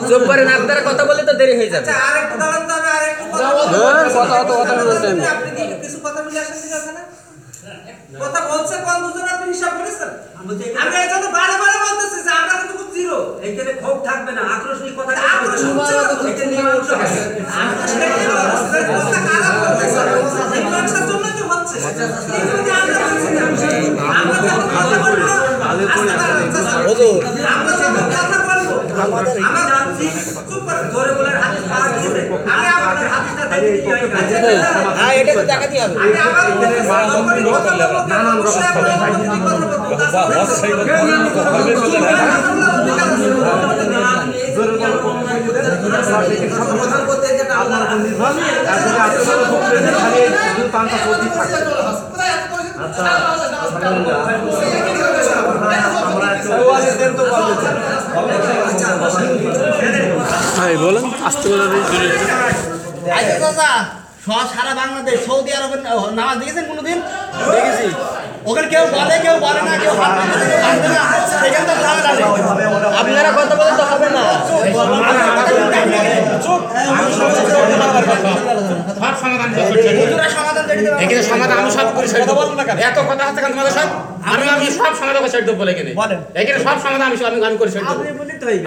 চুপ করেন আপনারা কথা বললে তো দেরি হয়ে যাবে আচ্ছা কথা হ্যাঁ, কথা বলতেন। কিছু কথা বলে আসেন না কথা বলছে কোন দুজন আপনি হিসাব করেছেন? আমি এটা তো বারে বারে বলতেছি যে আমরা কিন্তু খুব জিরো। এইখানে ক্ষোভ থাকবে না আক্রোশ নিয়ে কথা আক্রোশ হচ্ছে না। এটা নিয়ে আক্রোশ জন্য কি হচ্ছে? আমরা। আমরা যখন কথা বলব, আমরা যখন কথা বলব, আমরা জানছি চুপ করে ধরে হাদিস পাওয়া গিয়েছে আমি হাদিসটা হ্যাঁ এটা তো দেখাতে হবে আমি আবার কথা কথা থাকে আচ্ছা আলহামদুলিল্লাহ হ্যাঁ বলেন আসতে আচ্ছা দাদা সারা বাংলাদেশ সৌদি আরবের নামাজ দেখেছেন কোনোদিন? দেখেছি। ওখানে কেউ বলে কেউ বলে না কেউ। আপনারা কথা বলে তো হবে না। সমাধান করে আমি সব করে ছেড়ে দেবো। এত কথা হচ্ছে কেন তোমাদের সব? আমি আমি সব সমাধান করে ছেড়ে দেবো বলে এখানে। এখানে সব সমাধান আমি আমি আমি করে ছেড়ে দেবো।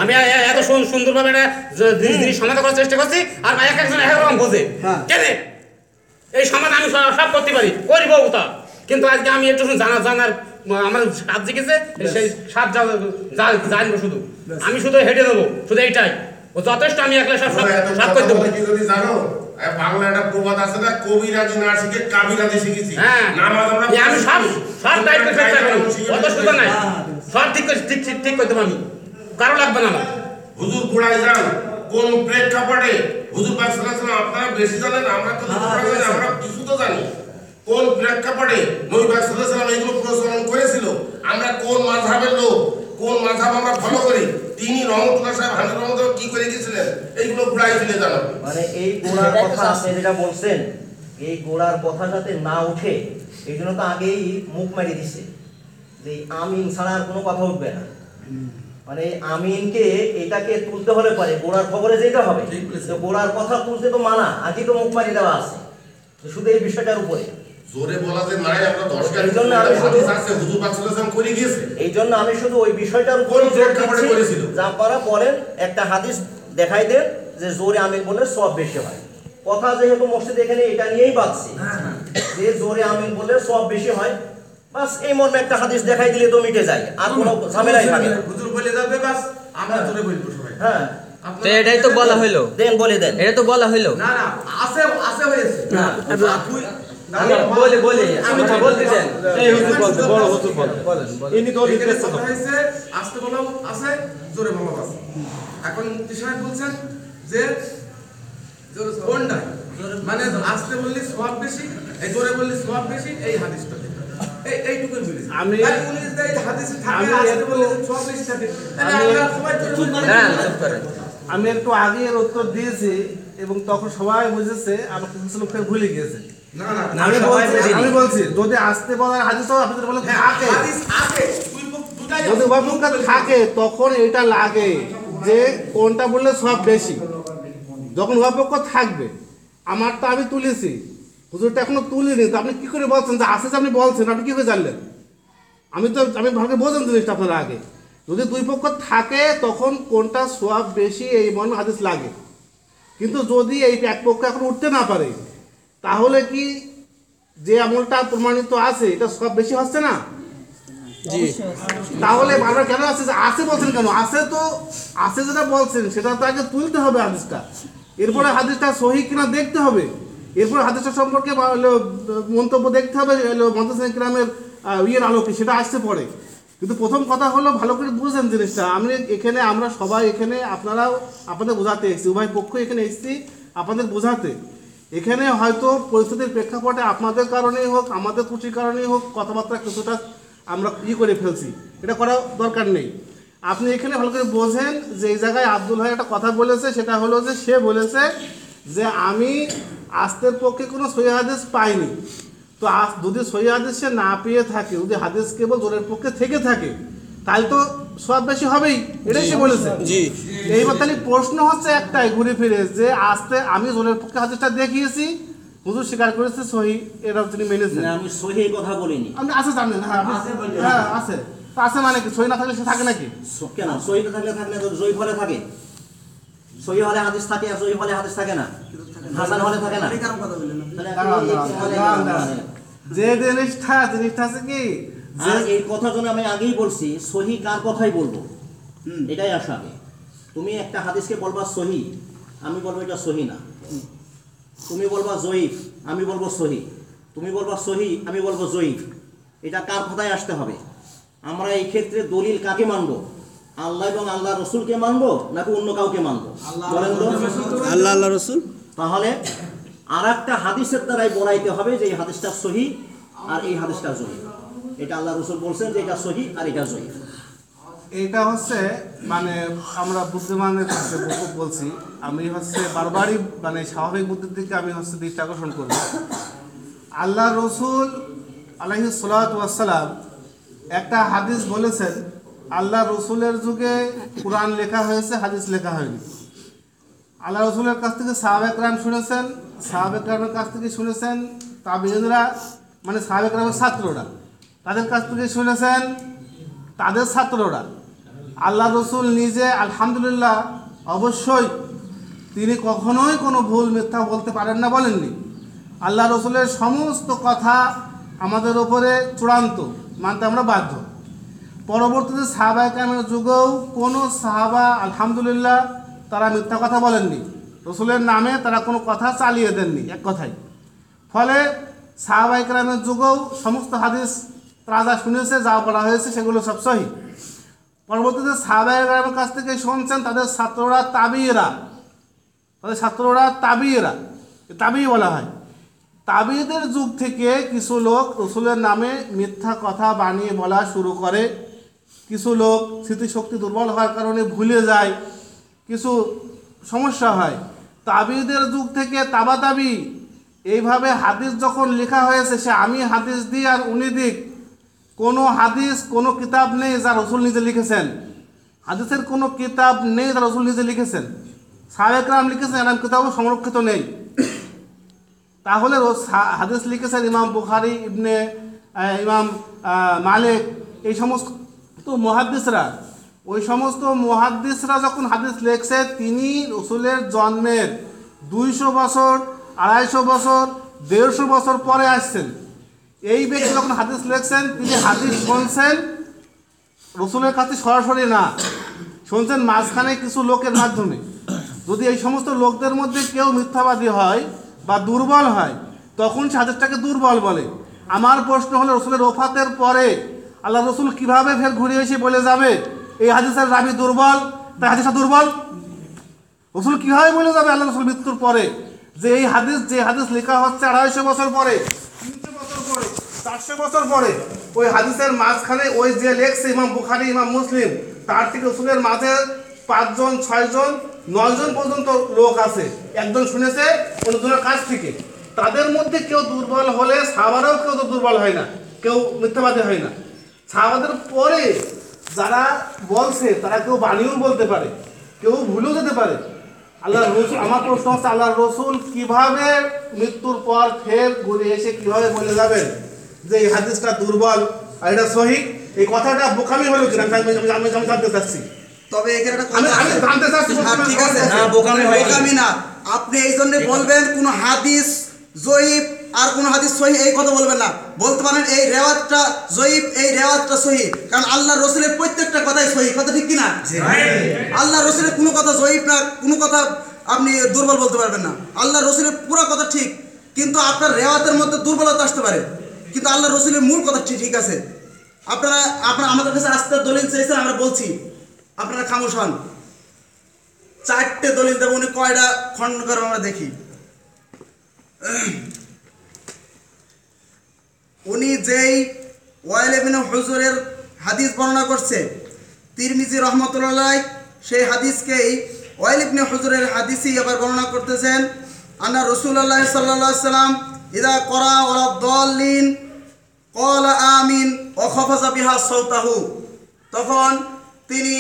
আমি এত সুন্দরভাবে জ- জিনিস জিনিস সমাধান করার চেষ্টা করছি আর এক একজন এক রকম বোঝে। কেন? এই সমাধান আমি সব করতে পারি। করব তা। কিন্তু আজকে আমি একটু জানা জানার আমার সাপ জিজ্ঞেসে সেই সাপ জানব শুধু। আমি শুধু হেঁটে দেবো শুধু এইটাই। ও যথেষ্ট আমি একলা সব সব করে দেবো? জানো বাংলা একটা প্রবাদ আছে না কবিরাজি না শিখে কাবিরাজি শিখেছি। হ্যাঁ। নামাজ আমরা আমি সব সব দায়িত্ব চেষ্টা করব অত সুযোগ নাই। সব ঠিক ঠিক ঠিক করতে আমি? কারও লাগবে না আমার। হুজুর কুড়াই যান কোন প্রেক্ষাপটে? হুজুর পাক সাল্লাল্লাহু আলাইহি আপনারা বেশি জানেন আমরা তো আমরা কিছু তো জানি। কোন প্রেক্ষাপটে নবী পাক সাল্লাল্লাহু আলাইহি এগুলো প্রচলন করেছিল? আমরা কোন মাযহাবের লোক? কোন মাযহাব আমরা ফলো করি? তিনি রহমতুল্লাহ সাহেব হানিফ রহমতুল্লাহ কি করে গেছিলেন? এইগুলো কুড়াই দিলে জানো মানে এই গোড়ার কথা আপনি যেটা বলছেন এই গোড়ার কথা যাতে না উঠে এই জন্য তো আগেই মুখ মেরে দিছে যে এই আমিন ছাড়া আর কোনো কথা উঠবে না। মানে আমিনকে এটাকে তুলতে হলে পরে গোড়ার খবরে যেতে হবে। গোড়ার কথা তুলতে তো মানা আগেই তো মুখ মারি দেওয়া আছে। তো শুধু এই বিষয়টার উপরে। জোরে বলা যে নাই আমরা দশ গাড়ি এই জন্য আমি শুধু- আছে হুজুর পাক সাল্লাল্লাহু করে গিয়েছে। এই আমি শুধু ওই বিষয়টার উপরে জোর প্রেক্ষাপটে করেছিল? যা আপনারা বলেন একটা হাদিস দেখাই দেন যে জোরে আমিন বললে সব বেশি হয়। কথা যেহেতু মসজিদ এখানে এটা নিয়েই পাচ্ছি যে জোরে আমিন বললে সব বেশি হয় বাস এই মর্মে একটা হাদিস দেখাই দিলে তো মিটে যায় আর কোনো ঝামেলাই থাকে হুজুর বলে যাবে বাস আমরা জোরে বলব সবাই। হ্যাঁ। তো এটাই তো বলা হইল। দেন বলে দেন। এটা তো বলা হইল। না না আছে আছে হয়েছে। না, তুই আমি বলি বলি আমি তো বলতে চান। এই হুজুর বলতে বড় হুজুর বলেন বলেন ইনি তো এখানে হয়েছে আসতে বলা আছে জোরে বলা আছে। এখন মুফতি সাহেব বলছেন যে কোনটা মানে আসতে বললি সওয়াব বেশি এই জোরে বললি সওয়াব বেশি এই হাদিসটা আমি- একটু- আগে উত্তর দিয়েছি এবং তখন সবাই বুঝেছে আমার কিছু লোক ভুলে গিয়েছে। না না আমি বলছি আমি বলছি যদি আসতে বলার হাদিস হয় আপনি বলেন থাকে। হাদিস পক্ষ দুটাই যদি। থাকে তখন এটা লাগে যে কোনটা বললে সব বেশি। যখন উভয়পক্ষ থাকবে আমারটা আমি তুলেছি। হুজুরটা এখনও তুলিনি তো আপনি কি করে বলছেন? যে আসে আপনি বলছেন আপনি কি করে জানলেন? আমি তো আমি ভাগে বোঝেন জিনিসটা আপনার আগে। যদি দুই পক্ষ থাকে তখন কোনটা সোয়াব বেশি এই মন হাদিস লাগে। কিন্তু যদি এই এক পক্ষ এখন উঠতে না পারে তাহলে কি যে আমলটা প্রমাণিত আছে এটা সব বেশি হচ্ছে না? তাহলে আমরা কেন আছে যে আছে বলছেন কেন? আছে তো আছে যেটা বলছেন সেটা তো আগে তুলতে হবে হাদিসটা। এরপরে হাদিসটা সহি কিনা দেখতে হবে। এরপরে হাদিসটা সম্পর্কে মন্তব্য দেখতে হবে মন্তাসিন গ্রামের ইয়ের আলোকে সেটা আসতে পড়ে। কিন্তু প্রথম কথা হলো ভালো করে বুঝলেন জিনিসটা। আমি এখানে আমরা সবাই এখানে আপনারাও আপনাদের বোঝাতে এসেছি উভয় পক্ষ এখানে এসেছি আপনাদের বোঝাতে। এখানে হয়তো পরিস্থিতির প্রেক্ষাপটে আপনাদের কারণেই হোক, আমাদের ত্রুটির কারণেই হোক, কথাবার্তা কিছুটা আমরা ই করে ফেলছি। এটা করা দরকার নেই। আপনি এখানে ভালো করে বোঝেন যে এই জায়গায় আব্দুল ভাই একটা কথা বলেছে, সেটা হলো যে সে বলেছে যে আমি আস্তের পক্ষে কোনো সহি পাইনি। তো যদি সহি সে না পেয়ে থাকে, যদি হাদিস কেবল জোরের পক্ষে থেকে থাকে তাহলে তো সব বেশি হবেই এটাই সে বলেছে। এইবার তাহলে প্রশ্ন হচ্ছে একটাই ঘুরে ফিরে যে আস্তে আমি জোরের পক্ষে হাদিসটা দেখিয়েছি হুজুর স্বীকার করেছে সহি এরা তিনি মেনেছেন। না, আমি সহি কথা বলিনি। আপনি আছে জানেন হ্যাঁ হ্যাঁ আছে। তো আছে মানে কি সহি না থাকলে সে থাকে নাকি? কেন? সহিটা থাকলে থাকলে তো জয়ী হলে থাকে। সহি হলে হাদিস থাকে আর জয়ী হলে হাদিস থাকে না। হাসান হলে থাকে না। না। যে জিনিসটা জিনিসটা আছে কি আর এই কথার জন্য আমি আগেই বলছি সহি কার কথাই বলব? এটাই আসা আগে তুমি একটা হাদিসকে বলবা সহি আমি বলব এটা সহি না। তুমি বলবা জয়ীফ আমি বলব সহি। তুমি বলবা সহি আমি বলব জয়ীফ। এটা কার কথায় আসতে হবে? আমরা এই ক্ষেত্রে দলিল কাকে মানবো? আল্লাহ এবং আল্লাহ রসুলকে মানবো নাকি অন্য কাউকে মানবো? বলেন তো। আল্লাহ আল্লাহ রসুল। তাহলে আর একটা হাদিসের দ্বারাই বলাইতে হবে যে এই হাদিসটা সহি আর এই হাদিসটা জয়ী এটা আল্লাহ রসুল বলছেন যে এটা সহি আর এটা জয়ী এইটা হচ্ছে মানে আমরা বুদ্ধিমানের কাছে বলছি। আমি হচ্ছে বারবারই মানে স্বাভাবিক বুদ্ধির দিকে আমি হচ্ছে দৃষ্টি আকর্ষণ করব আল্লাহ রসুল আলহি সালাম একটা হাদিস বলেছেন, আল্লাহ রসুলের যুগে কোরআন লেখা হয়েছে, হাদিস লেখা হয়নি। আল্লাহ রসুলের কাছ থেকে সাহাবেক রাম শুনেছেন সাহাবেক রামের কাছ থেকে শুনেছেন তাবিনরা মানে সাহাবেক রামের ছাত্ররা। তাদের কাছ থেকে শুনেছেন তাদের ছাত্ররা। আল্লাহ রসুল নিজে, আলহামদুলিল্লাহ, অবশ্যই তিনি কখনোই কোনো ভুল, মিথ্যা বলতে পারেন না, বলেননি। আল্লাহ রসুলের সমস্ত কথা আমাদের ওপরে চূড়ান্ত, মানতে আমরা বাধ্য। পরবর্তীতে সাহাবা কামের যুগেও কোনো সাহাবা, আলহামদুলিল্লাহ, তারা মিথ্যা কথা বলেননি। রসুলের নামে তারা কোনো কথা চালিয়ে দেননি, এক কথাই ফলে সাহাবা ইকরামের যুগেও সমস্ত হাদিস তারা যা শুনেছে, যা পড়া হয়েছে, সেগুলো সব সহি। পরবর্তীতে ইকরামের কাছ থেকে শুনছেন, তাদের ছাত্ররা তাবিয়েরা। তাদের ছাত্ররা তাবিয়েরা। তাবি বলা হয়। তাবিদের যুগ থেকে কিছু লোক রসুলের নামে মিথ্যা কথা বানিয়ে বলা শুরু করে। কিছু লোক স্মৃতিশক্তি দুর্বল হওয়ার কারণে ভুলে যায়। কিছু সমস্যা হয়। তাবিদের যুগ থেকে তাবাতাবি এইভাবে হাদিস যখন লেখা হয়েছে, সে আমি হাদিস দিই আর উনি দিক। কোনো হাদিস, কোনো কিতাব নেই যা রসুল নিজে লিখেছেন। হাদিসের কোনো কিতাব নেই যা রসুল নিজে লিখেছেন। সাহেবরাম লিখেছেন এরম কিতাবও সংরক্ষিত নেই। তাহলে হাদিস লিখেছেন ইমাম বুখারি, ইবনে ইমাম মালিক, এই সমস্ত মহাদ্দিসরা। ওই সমস্ত মহাদ্দিসরা যখন হাদিস লেখছে, তিনি রসুলের জন্মের দুইশো বছর, আড়াইশো বছর, দেড়শো বছর পরে আসছেন। এই ব্যক্তি যখন হাদিস লেখছেন, তিনি হাদিস শুনছেন, রসুলের কাছে সরাসরি না। শুনছেন মাঝখানে কিছু লোকের মাধ্যমে। যদি এই সমস্ত লোকদের মধ্যে কেউ মিথ্যাবাদী হয় বা দুর্বল হয়, তখন সে হাদিসটাকে দুর্বল বলে। আমার প্রশ্ন হলো, রসুলের ওফাতের পরে আল্লাহ রসুল কীভাবে ফের ঘুরে এসে বলে যাবে, এই হাদিসের রাবি দুর্বল, তাই হাদিসটা দুর্বল? রসুল কীভাবে বলে যাবে আল্লাহ রসুল মৃত্যুর পরে? যে এই হাদিস, যে হাদিস লেখা হচ্ছে আড়াইশো বছর পরে। পরে, চারশো বছর পরে, ওই হাদিসের মাঝখানে ওই যে লেখছে ইমাম বুখারি, ইমাম মুসলিম, তার থেকে রসুলের মাঝে পাঁচজন, ছয়জন, নয়জন পর্যন্ত লোক আছে। একজন শুনেছে, অন্যজনের কাছ থেকে। তাদের মধ্যে কেউ দুর্বল হলে সাহাবারাও কেউ তো দুর্বল হয় না, কেউ মিথ্যাবাদী হয় না। সাহাবাদের পরে যারা বলছে, তারা কেউ বাণীও বলতে পারে, কেউ ভুলেও যেতে পারে। আল্লাহ রসুল আমার প্রশ্ন হচ্ছে আল্লাহ রসুল কীভাবে মৃত্যুর পর ফের ঘুরে এসে কীভাবে বলে যাবেন? যে এই হাদিসটা দুর্বল আর এটা সহি। এই কথাটা বোকামি হলো কিনা? আমি আমি- জানতে চাচ্ছি। তবে এখানে একটা আমি কথা আমি জানতে চাচ্ছি হ্যাঁ, ঠিক আছে। না, বোকামি। বোকামি না। আপনি এই জন্য বলবেন কোন হাদিস জয়ীব আর কোন হাদিস সহি এই কথা বলবেন না। বলতে পারেন এই রেওয়াজটা জয়ীব এই রেওয়াজটা সহি। কারণ আল্লাহ রসুলের প্রত্যেকটা কথাই সহি কথা ঠিক কিনা? আল্লাহ রসুলের কোনো কথা জয়ীব না কোনো কথা আপনি দুর্বল বলতে পারবেন না। আল্লাহ রসুলের পুরো কথা ঠিক কিন্তু আপনার রেওয়াতের মধ্যে দুর্বলতা আসতে পারে। কিন্তু আল্লাহ রসুলের মূল কথা ঠিক আছে। আপনারা আপনারা আমাদের কাছে আসতে দলিল চেয়েছেন আমরা বলছি। আপনারা খামোশ হন। চারটে দলিল দেবো উনি কয়টা খণ্ড করে আমরা দেখি। উনি যেই ওয়াইল ইবনে হুজুরের হাদিস বর্ণনা করছে তিরমিজি রহমতুল্লাহ সেই হাদিসকেই ওয়াইল ইবনে হুজুরের হাদিসই আবার বর্ণনা করতেছেন, আন্না রসুল্লাহ সাল্লাহ সাল্লাম ইদা করা ওলা দলিন কল আমিন অখফাজা বিহা সৌতাহু তখন তিনি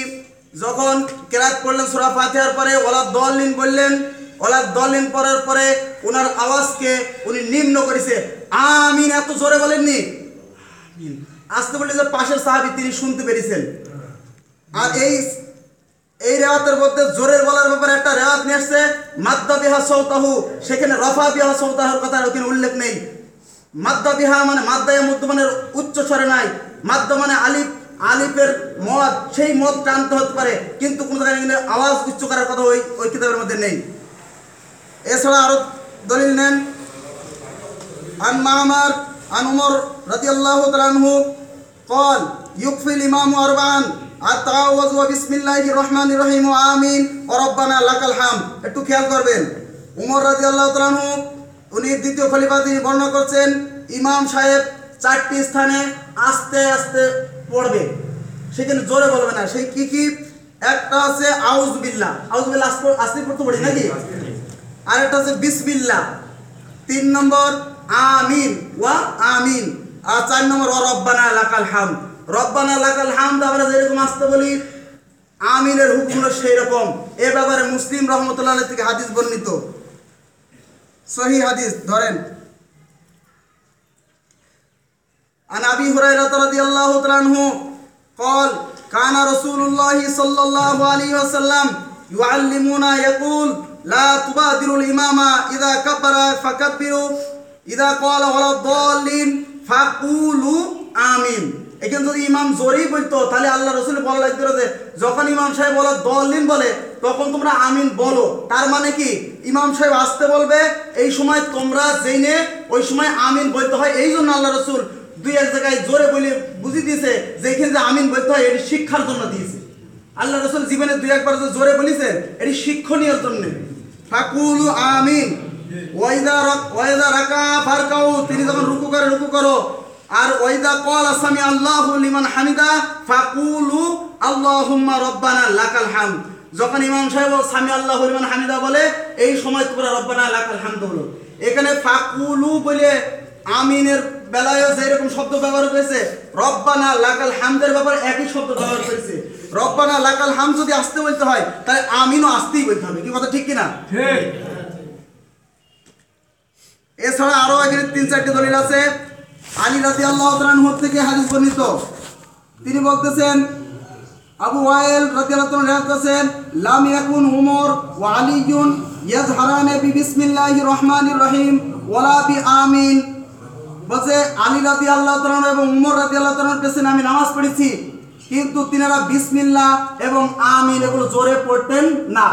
যখন কেরাত করলেন সুরা ফাতিহার পরে ওলা দলিন বললেন ওলা দলিন পড়ার পরে ওনার আওয়াজকে উনি নিম্ন করেছে, আমিন এত জোরে বলেননি। আমিন। আসতে বললে যে পাশের সাহাবি তিনি শুনতে পেরেছেন। আর এই এই রেওয়াতের মধ্যে জোরের বলার ব্যাপারে একটা রেওয়াত নিয়ে আসছে মাদ্দা বিহা সৌতাহু সেখানে রফা বিহা সৌতাহুর কথা ওখানে উল্লেখ নেই মাদ্দা বিহা মানে মাদ্দায় মধ্য মানে উচ্চ স্বরে নাই মাদ্দা মানে আলিফ আলিফের মদ সেই মদ টানতে হতে পারে কিন্তু কোনো জায়গায় এখানে আওয়াজ উচ্চ করার কথা ওই ওই কিতাবের মধ্যে নেই এছাড়া আরো দলিল নেন عن معمر عن عمر رضي الله تعالى عنه قال يكفي الإمام أربعا আতাওয়াজু বিসমিল্লাহির রহমানির রহিম ও রব্বানা লাকাল হাম। একটু খেয়াল করবেন। উমর রাদিয়াল্লাহু তাআলা উনি দ্বিতীয় খলিফা তিনি বর্ণনা করছেন, ইমাম সাহেব চারটি স্থানে আস্তে আস্তে পড়বে। সেখানে জোরে বলবে না। সেই কি কি? একটা হচ্ছে আউজ বিল্লা আউজ বিল্লা আস্তে পড়তে পারি নাকি? আর একটা আছে বিসমিল্লা তিন নম্বর আমিন। ওয়া আমিন। আর চার নম্বর অরব্বানা রব্বানা লাকাল হাম। রব্বানা লাকাল হাম আমরা যেরকম আসতে বলি আমিনের হুকুম হলো সেই রকম এ ব্যাপারে মুসলিম রহমতুল্লাহ আলাইহি থেকে হাদিস বর্ণিত সহি হাদিস ধরেন عن ابي هريره رضي الله تعالى عنه قال كان رسول الله صلى الله عليه وسلم يعلمنا يقول لا تبادروا الامام اذا كبر فكبروا اذا قال ولا الضالين فقولوا امين এখানে যদি ইমাম জোরেই বলতো, তাহলে আল্লাহ রসুল বলা লাগতো যে, যখন ইমাম সাহেব বলা দলিন বলে, তখন তোমরা আমিন বলো। তার মানে কি? ইমাম সাহেব আসতে বলবে, এই সময় তোমরা জেনে ওই সময় আমিন বলতে হয়। এই জন্য আল্লাহ রসুল দুই এক জায়গায় জোরে বলে বুঝিয়ে দিয়েছে যে, এখানে যে আমিন বলতে হয়, এটি শিক্ষার জন্য দিয়েছে। আল্লাহ রসুল জীবনে দুই একবার যে জোরে বলেছেন, এটি শিক্ষণীয় জন্য। ফাকুলু আমিন। ওয়াইদা ওয়াইদা রাকা ফারকাউ। তিনি যখন রুকু করে, রুকু করো আর ওয়াইদা কল আসামি আল্লাহ লিমান হামিদা ফাকুলু আল্লাহুম্মা রব্বানা লাকাল হামদ। যখন ইমাম সাহেব সামি আল্লাহ লিমান হামিদা বলে এই সময় তোমরা রব্বানা লাকাল হামদ হলো এখানে ফাকুলু বলে আমিনের বেলায়ও যেরকম শব্দ ব্যবহার করেছে রব্বানা লাকাল হামদের ব্যাপারে একই শব্দ ব্যবহার করেছে রব্বানা লাকাল হাম যদি আসতে বলতে হয় তাহলে আমিনও আসতেই বলতে হবে। কি কথা ঠিক কিনা? ঠিক। এছাড়া আরও এখানে তিন চারটি দলিল আছে। আলী রাজি আল্লাহ থেকে হাদিস বর্ণিত। তিনি বলতেছেন, আবু ওয়াইল তাআলা রিওয়ায়াত করেছেন লাম ইয়াকুন উমর ওয়া আলিয়ুন ইয়াজহারানে বি বিসমিল্লাহির রহমানির রহিম ওয়ালা বি আমিন। বলছে, আলী রাদিয়াল্লাহু তাআলা এবং উমর রাদিয়াল্লাহু তাআলার পেছনে আমি নামাজ পড়েছি, কিন্তু তিনারা বিসমিল্লাহ এবং আমিন এগুলো জোরে পড়তেন না।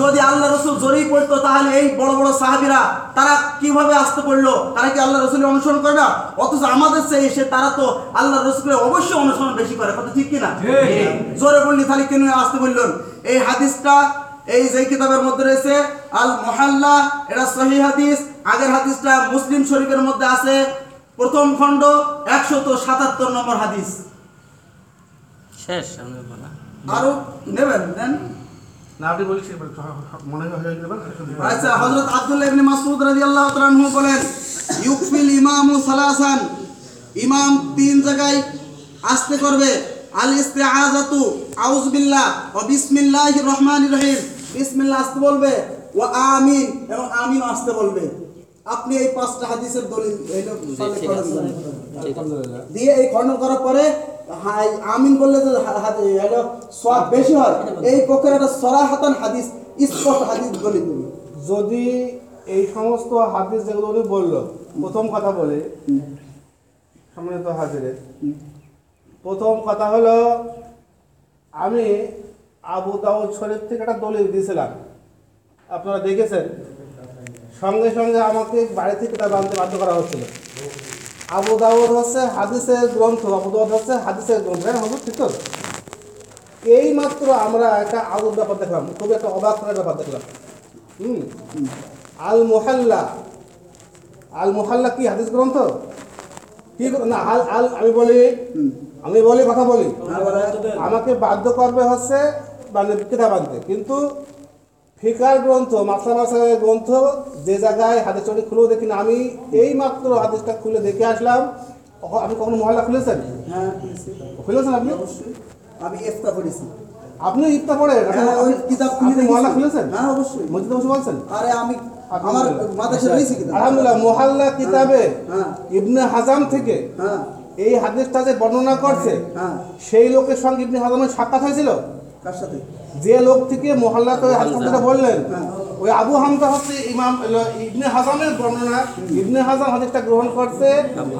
যদি আল্লাহ রসুল জোরেই পড়তো তাহলে এই বড় বড় সাহাবিরা তারা কীভাবে আসতে পড়ল তারা কি আল্লাহ রসুলের অনুসরণ করে না? অথচ আমাদের চেয়ে এসে তারা তো আল্লাহ রসুলের অবশ্যই অনুসরণ বেশি করে। কথা ঠিক কিনা জোরে বললি তাহলে কেন আসতে বললেন এই হাদিসটা এই যে কিতাবের মধ্যে রয়েছে আল মহাল্লা এটা সহি হাদিস। আগের হাদিসটা মুসলিম শরীফের মধ্যে আছে। প্রথম খণ্ড একশত সাতাত্তর নম্বর হাদিস। শেষ আমি আরও নেবেন দেন না আপনি বলছি মনে হয় যাবে আচ্ছা হযরত আব্দুল্লাহ ইবনে মাসউদ রাদিয়াল্লাহু তাআলা আনহু বলেন ইউকফিল ইমামু সালাসান। ইমাম তিন জায়গায় আসতে করবে আল ইস্তিআযাতু আউযু বিল্লাহ ওয়া বিসমিল্লাহির রহমানির রহিম। বিসমিল্লাহ আসতে বলবে ওয়া আমিন। এবং আমিন আসতে বলবে। আপনি এই পাঁচটা হাদিসের দলিল এইটা উল্লেখ করেন দিয়ে এই খণ্ডন করার পরে আমিন বললে যে সব বেশি হয়। এই পক্ষের একটা সরাহাতান হাদিস স্পষ্ট হাদিস বলি তুমি। যদি এই সমস্ত হাদিস যেগুলো উনি বলল প্রথম কথা বলে সম্মানিত হাজিরে। প্রথম কথা হলো আমি আবু দাউদ শরীফ থেকে একটা দলিল দিয়েছিলাম। আপনারা দেখেছেন? সঙ্গে সঙ্গে আমাকে বাড়ি থেকে তা বানতে বাধ্য করা হচ্ছিল। আবু দাউদ হচ্ছে হাদিসের গ্রন্থ আবু দাউদ হচ্ছে হাদিসের গ্রন্থ। হ্যাঁ হুজুর ঠিক তো? এই মাত্র আমরা একটা আলুর ব্যাপার দেখলাম খুবই একটা অবাক করার ব্যাপার দেখলাম। হুম? আল মোহাল্লা আল মোহাল্লা কি হাদিস গ্রন্থ? কি না আল আল আমি বলি আমি বলি কথা বলি। আমাকে বাধ্য করবে হচ্ছে মানে কিতাব আনতে। কিন্তু ফিকার গ্রন্থ মাসলা মাসালের গ্রন্থ যে জায়গায় হাদিস চটি খুলেও দেখি না আমি এই মাত্র হাদিসটা খুলে দেখে আসলাম। আপনি কখনো মহল্লা খুলেছেন? হ্যাঁ খুলেছেন আপনি? আমি ইফতা করেছি আপনি ইফতা হ্যাঁ, ওই কিতাব খুলে মহল্লা খুলেছেন? হ্যাঁ অবশ্যই। মসজিদে বসে বলছেন? আরে আমি আমার মাদ্রাসা রয়েছে কিতাব। আলহামদুলিল্লাহ মোহাল্লা কিতাবে হ্যাঁ। ইবনে হাজাম থেকে হ্যাঁ। এই হাদিসটা যে বর্ণনা করছে হ্যাঁ। সেই লোকের সঙ্গে ইবনে হাজামের সাক্ষাৎ হয়েছিল? কার সাথে? যে লোক থেকে মোহাল্লা তো হাদিস বললেন হ্যাঁ। ওই আবু হামজা হচ্ছে ইমাম ইবনে হাজামের বর্ণনা। ইবনে হাজাম হাদিসটা গ্রহণ করছে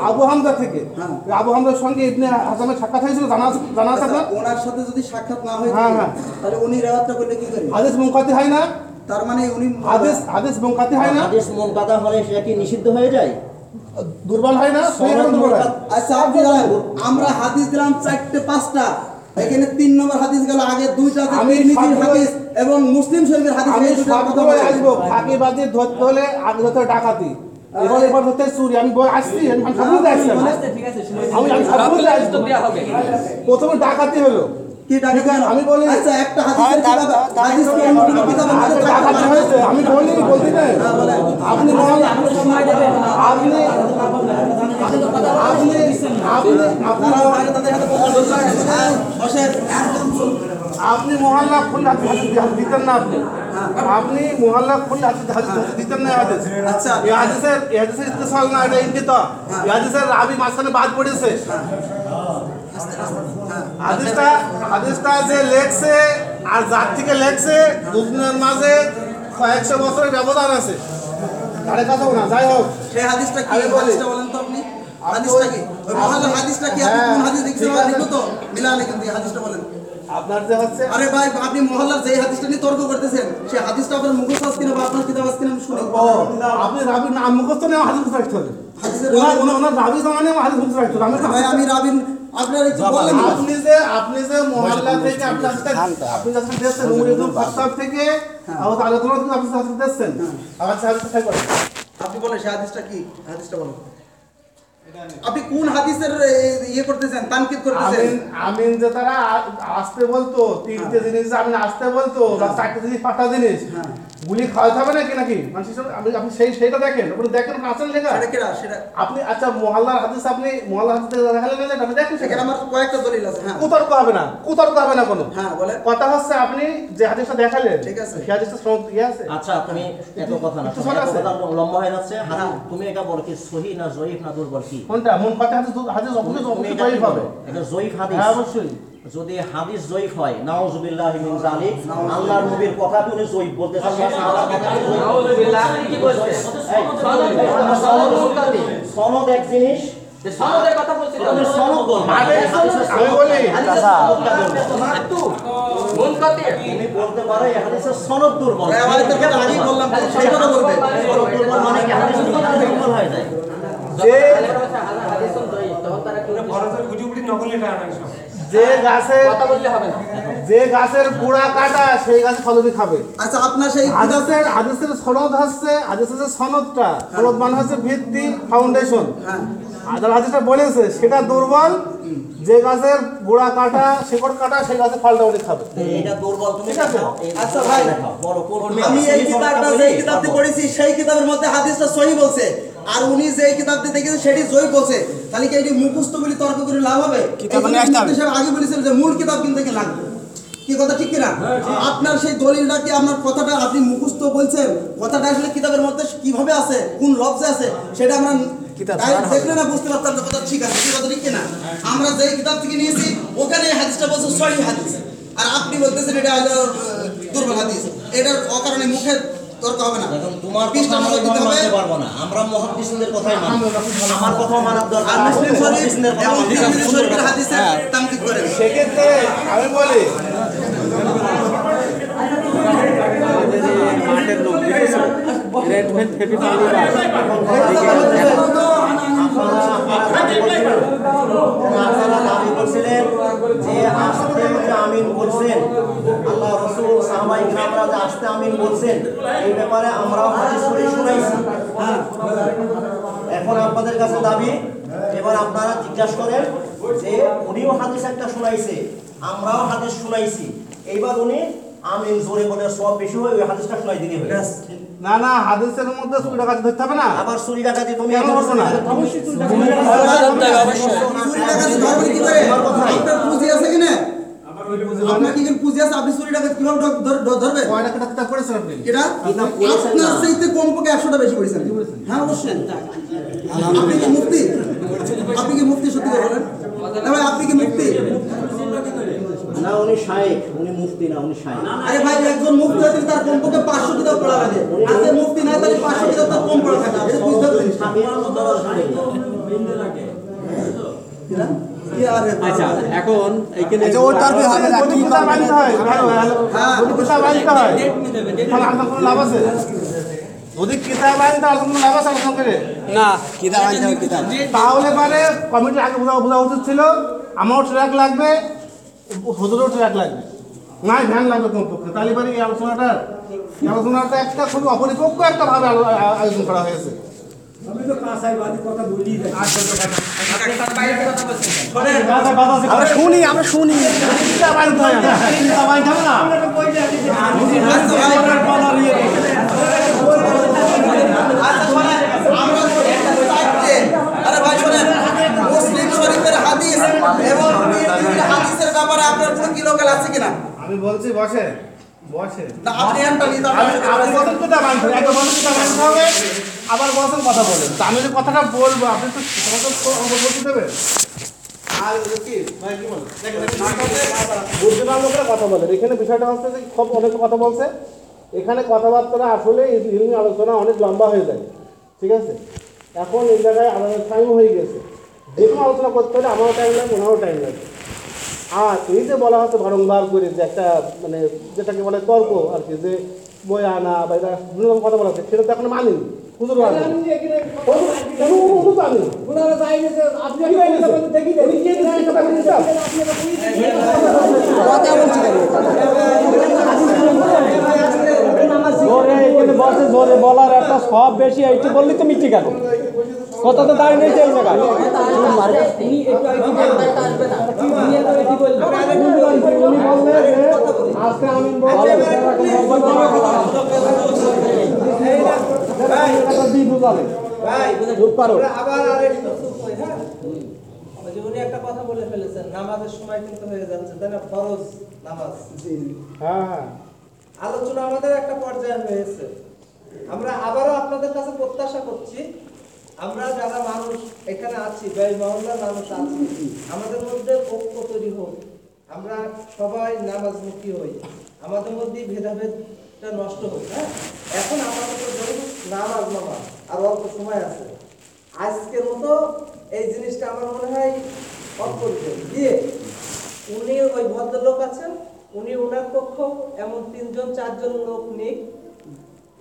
আবু হামজা থেকে। হ্যাঁ। ওই আবু হামজার সঙ্গে ইবনে হাজামের সাক্ষাৎ হয়েছিল জানা জানা আছে আচ্ছা, ওনার সাথে যদি সাক্ষাৎ না হয় হ্যাঁ, হ্যাঁ। তাহলে উনি রেওয়াজটা করলে কি করে? হাদিস মুনকাতি হয় না? তার মানে উনি হাদিস হাদিস মুনকাতি হয় না? হাদিস মনকাতা হলে সেটা কি নিষিদ্ধ হয়ে যায়? দুর্বল হয় না? আচ্ছা আমরা হাদিস দিলাম চারটে পাঁচটা। এখানে তিন নম্বর হাদিস গেল আগে দুইটা আমি নিজের হাদিস এবং মুসলিম শরীফের হাদিস আমি দুটার আসব ফাঁকিবাজি ধরতে হলে আগে ধরতে ডাকাতি। এবার এবার ধরতে চুরি আমি বই আসছি আমি সবগুলোতে আসছি। আমি। আমি সবগুলোতে প্রথমে ডাকাতি হলো। কি? আমি বলি আচ্ছা একটা হাদিসের কিতাব হাদিস কি অন্য কোনো কিতাবের মধ্যে থাকতে ডাকাতি হয়েছে আমি বলি বলছি না। আপনি মহল্লা আপনি আপনি আপনি তাদের হাতে হ্যাঁ, আপনি মহল্লা দিতেন না আপনি। আপনি মহল্লা হাতে দিতেন না হাদিস। আচ্ছা। এই হাদিসের এই হাদিসের ইত্তেসাল না এটা ইঙ্গিত। এই হাদিসের রাবি মাঝখানে বাদ পড়েছে। হাদিসটা হাদিসটা যে লেখছে আর যার থেকে লেখছে দুজনের মাঝে কয়েকশো বছরের ব্যবধান আছে। তারে কথা না যাই হোক। সেই হাদিসটা কি? হাদিসটা বলেন তো আপনি। হাদিসটা কি? ওই মহল্লার হাদিসটা কি? আপনি কোন হাদিস দেখছেন? আছে। লিখো তো। মিলালে কিন্তু হাদিসটা বলেন। আপনার যে হচ্ছে আরে ভাই আপনি মহল্লার যে হাদিসটা নিয়ে তর্ক করতেছেন সেই হাদিসটা আপনার মুখস্থ আছে কিনা বা আপনার কিতাব আছে কিনা আমি শুনি। আপনি রাবির নাম মুখস্থ নেওয়া হাদিস রাখতে হবে। ওনার রাবি- ওনার- রাবি জামানে হাদিস মুখস্থ রাখতে হবে। আমি রাবিন আপনার আপনি যে আপনি যে মহল্লা থেকে আপনি আপনি যখন দেখছেন উমর ইবনে খাত্তাব থেকে আহত আলোচনা থেকে আপনি দেখছেন আমার আপনি বলেন সেই হাদিসটা কি? হাদিসটা বলেন। আপনি কোন হাদিসের ইয়ে করতেছেন তানকিদ করতেছেন? আমিন যে তারা আসতে বলতো তিনটে জিনিস যে আমিন আসতে বলতো বা চারটে জিনিস পাঁচটা জিনিস। হ্যাঁ। গুলি খাওয়াতে হবে নাকি নাকি? হিসেবে আপনি আপনি সেই সেইটা দেখেন আপনি দেখেন আছেন লেখা? সেটা সেটা? আপনি আচ্ছা মহল্লার হাদিস আপনি মহল্লার হাদিস দেখালেন না আপনি দেখেন সেখানে আমার কয়েকটা দলিল আছে হ্যাঁ। কুতর্ক হবে না কুতর্ক হবে না কোনো। হ্যাঁ বলেন। কথা হচ্ছে আপনি যে হাদিসটা দেখালেন ঠিক আছে। সেই হাদিসটা সনদ ইয়ে আছে? আচ্ছা তুমি এত কথা না? কথা লম্বা হয়ে যাচ্ছে। হ্যাঁ। তুমি এটা বলো কি সহি না জয়ীফ না দুর্বল কি? কোনটা? মন হাদিস হাদিস এটা কি জয়ীফ হবে। এটা জয়ীফ হাদিস। হ্যাঁ অবশ্যই। যদি হাদিস জয়ীফ হয় নাউজুবিল্লাহি মিন জালিক আল্লাহর নবীর কথা তুমি জয়ীফ বলতেছেন বা সাহাবার কথা তুমি জয়ীফ নাউজুবিল্লাহ, কি বলছেন? সনদ- মুনকাতি। এক জিনিস। সনদের কথা বলছি তো। সনদ। বলবে আমি বলি। মুনকাতি। তুমি বলতে পারো এই হাদিসের সনদ দুর্বল। ভাই, তো কথা আগেই বললাম সেই কথা বলবে। সনদ দুর্বল মানে কি? হাদিস দুর্বল হয়ে যায় যে হাদিসুন দয়ীফ, তখন তারা কি যে গাছে কথা বললে হবে না। যে গাছের গুড়া কাটা সেই গাছ ফলনি খাবে। আচ্ছা আপনার সেই হাদিসের হাদিসের সনদ হচ্ছে হাদিসের যে সনদটা সনদ মানে হচ্ছে ভিত্তি ফাউন্ডেশন হ্যাঁ। যারা হাদিসটা বলেছে সেটা দুর্বল যে গাছের গোড়া কাটা শিকড় কাটা সেই গাছের ফলটা উনি খাবে। এটা দুর্বল তুমি আচ্ছা ভাই, আমি এই কিতাবটা সনদটা যে কিতাবটি পড়েছি সেই কিতাবের মধ্যে হাদিসটা সহি বলছে। আর উনি যে কিতাবটি দেখেছেন সেটি জয় বলছে। তাহলে কি এটি মুখস্থ বলে তর্ক করে লাভ হবে? আগে বলেছিলেন যে মূল কিতাব কিনতে কি লাগবে। কি কথা ঠিক কিনা? আপনার সেই দলিলটা কি আপনার কথাটা আপনি মুখস্থ বলছেন? কথাটা আসলে কিতাবের মধ্যে কীভাবে আছে? কোন লফজে আছে? সেটা আমরা দেখলে না বুঝতে পারতাম যে কথা ঠিক আছে কি কথা ঠিক না আমরা যেই কিতাব থেকে নিয়েছি ওখানে হাদিসটা বলছে সহি হাদিস। আর আপনি বলতেছেন এটা হলো দুর্বল হাদিস। এটার অকারণে মুখে তর্ক হবে না। এখন তোমার কথা আমরা মানতে পারব না আমরা মহাদিসদের কথাই মানি। আমার কথা মানার দরকার আর মুসলিম শরীফের কথা এবং তিরমিজি শরীফের হাদিসে তামকিদ করে সেক্ষেত্রে আমি বলি মাঠের লোক দেখেছ? রেড ভেন হেভি পানি আমিন বলছেন এই ব্যাপারে আমরাও হাদিস করে শুনাইছি এখন আপনাদের কাছে দাবি এবার আপনারা জিজ্ঞাসা করেন যে উনিও হাদিস একটা শুনাইছে, আমরাও হাদিস শুনাইছি। এইবার উনি আমিন জোরে বলে সব বেশি হয় ওই হাদিসটা শুনাই হবে না না হাদিসের মধ্যে চুরি ডাকাতি ধরতে হবে না। আবার চুরি ডাকাতি তুমি কেন করছ না? চুরি ডাকাতি ধরবেন কি করে আপনার পুঁজি আছে কিনা? আপনার কি পুঁজি আছে? আপনি চুরি ডাকাতি কীভাবে ধর- ধর- ধর- ধরবেন? কয়টা কিতাব কিতাব করেছেন আপনি? এটা? না। আপনার চাইতে কমপক্ষে একশোটা বেশি পড়েছেন হ্যাঁ অবশ্যই। আপনি কি মুক্তি? আপনি কি মুক্তি সত্যি বলেন? না আপনি কি মুক্তি? না উনি শায়েক উনি মুফতি না উনি শায়েক আরে ভাই একজন মুক্তি হতে তার কমপক্ষে পাঁচশো কিতাব পড়া লাগে। আর যে মুক্তি নাই তাহলে পাঁচশো কিতাব তার কম পড়া থাকে। এটা বুঝতে জিনিসটা। কি আর এ- আচ্ছা এখন এইখানে যদি কিতাব আনতে হয় ভালো, ভালো। কিতাব আনতে হয় তাহলে লাভ আছে যদি কিতাব লাভ আছে না কিতাব আনতে হবে কিতাব। তাহলে পারে কমিটি আগে বোঝা বোঝা উচিত ছিল আমারও ট্র্যাক লাগবে হুজুরও ট্র্যাক লাগবে না ভ্যান লাগবে কমপক্ষে তাহলে পারে এই আলোচনাটা আলোচনাটা একটা খুবই অপরিপক্ক একটা ভাবে আয়োজন করা হয়েছে। আমরা শুনি আমরা শুনি। আনতে হয় না। কিতাব আনতে হবে না আচ্ছা শোনেন আমরা চারটে আরে ভাই শোনেন মুসলিম শরীফের হাদিস এবং হাদিসের ব্যাপারে আপনার কোনো কি লোকাল আছে কিনা? আমি বলছি বসে বসে। না আপনি একটা নিতে আপনি হবে? আবার কথা বলেন। তা আমি যে কথাটা বলব আপনি তো বলতে দেবেন। বুদ্ধিমান লোকেরা কথা বলেন। এখানে বিষয়টা হচ্ছে যে সব অনেক কথা বলছে। এখানে কথাবার্তা আসলে আলোচনা অনেক লম্বা হয়ে যায়। ঠিক আছে? এখন এই জায়গায় আমাদের টাইম হয়ে গেছে। যে কোনো আলোচনা করতে হলে আমারও টাইম লাগবে ওনারও টাইম লাগবে আর এই যে বলা হচ্ছে বারংবার করে যে একটা মানে যেটাকে বলে তর্ক আর কি যে বই আনা বা এটা বিভিন্ন রকম কথা বলা হচ্ছে সেটা তো এখন মানি হুজুর মানি বলার একটা সব বেশি এইটি বললি তো মিষ্টি কেন কত তো দাঁড়িয়ে নেই আজকে আমি উনি একটা কথা বলে ফেলেছেন নামাজের সময় কিন্তু হয়ে যাচ্ছে তাই না? ফরজ নামাজ। হ্যাঁ হ্যাঁ। আলোচনা আমাদের একটা পর্যায়ে হয়েছে। আমরা আবারও আপনাদের কাছে প্রত্যাশা করছি আমরা যারা মানুষ, এখানে আছি ব্যয় মহল্লার মানুষ আছি। আমাদের মধ্যে ঐক্য তৈরি হোক। আমরা সবাই নামাজমুখী হই। আমাদের মধ্যে ভেদাভেদটা নষ্ট হোক হ্যাঁ? এখন আমাদের ধরুন নামাজ নামাজ আর অল্প সময় আছে। আজকের মতো এই জিনিসটা আমার মনে হয় অপরিচয় দিয়ে উনি ওই ভদ্রলোক আছেন, উনি ওনার পক্ষ, এমন তিনজন, চারজন লোক নিক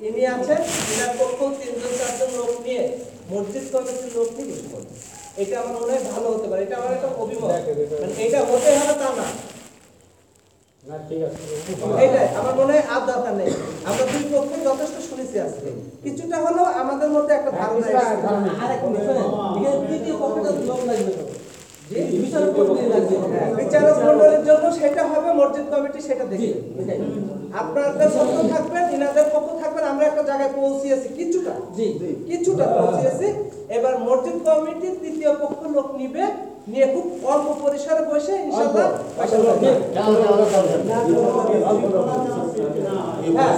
ইনি আছেন ইনার পক্ষ তিনজন চারজন লোক নিয়ে মসজিদ কমিটির লোক নিয়ে কিছু করবে এটা আমার মনে হয় ভালো হতে পারে এটা আমার একটা অভিমত। মানে এটা হতে হবে তা না। এইটাই আমার মনে হয় আর দরকার নেই। আমরা দুই পক্ষ যথেষ্ট শুনেছি আজকে। কিছুটা হলেও আমাদের মধ্যে একটা ধারণা এসেছে। আরেক মিনিট, শোনেন, এখানে তৃতীয় পক্ষটা লোক লাগবে তো। যে বিচারক মণ্ডলী লাগবে। হ্যাঁ, বিচারক মণ্ডলীর জন্য সেটা হবে মসজিদ কমিটি সেটা দেখবে আপনাদের পক্ষ থাকবেন ইনাদের পক্ষ থাকবেন আমরা একটা জায়গায় পৌঁছিয়েছি কিছুটা জি কিছুটা পৌঁছিয়েছি এবার মসজিদ কমিটির তৃতীয় পক্ষ লোক নিবে নিয়ে খুব অল্প পরিসরে বসে ইনশাআল্লাহ হ্যাঁ,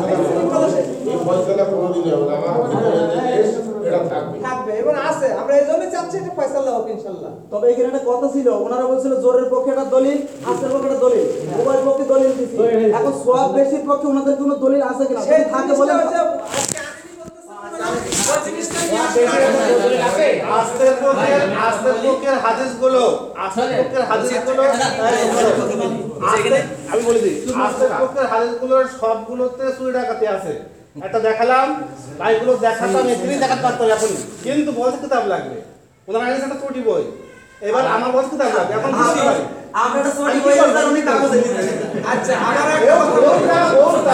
এই ফয়সালা কোনোদিনই হবে না আমার এটা থাকবে থাকবে এবং আছে আমরা এই জন্য চাচ্ছি এটা ফয়সালা হোক ইনশাল্লাহ তবে এখানে একটা কথা ছিল ওনারা বলছিল জোরের পক্ষে একটা দলিল আসের পক্ষে একটা দলিল উভয় পক্ষে দলিল দিচ্ছি এখন সব বেশির পক্ষে ওনাদের কোনো দলিল আছে কিনা সেই থাকে বলে আমি বলে দিই আস্তের পক্ষের হাদিসগুলোর সবগুলোতে চুরি ডাকাতি আছে একটা দেখালাম ভাইগুলো দেখাতাম এখানেই দেখাতে পারতাম এখন কিন্তু বলতে কিতাব লাগবে। ওনার কাছে একটা ত্রুটি বই। এবার আমার বলতে কিতাব লাগবে এখন বুঝতে পারি আমরা কি বই? উনি কাগজে আচ্ছা আমার একটা কথা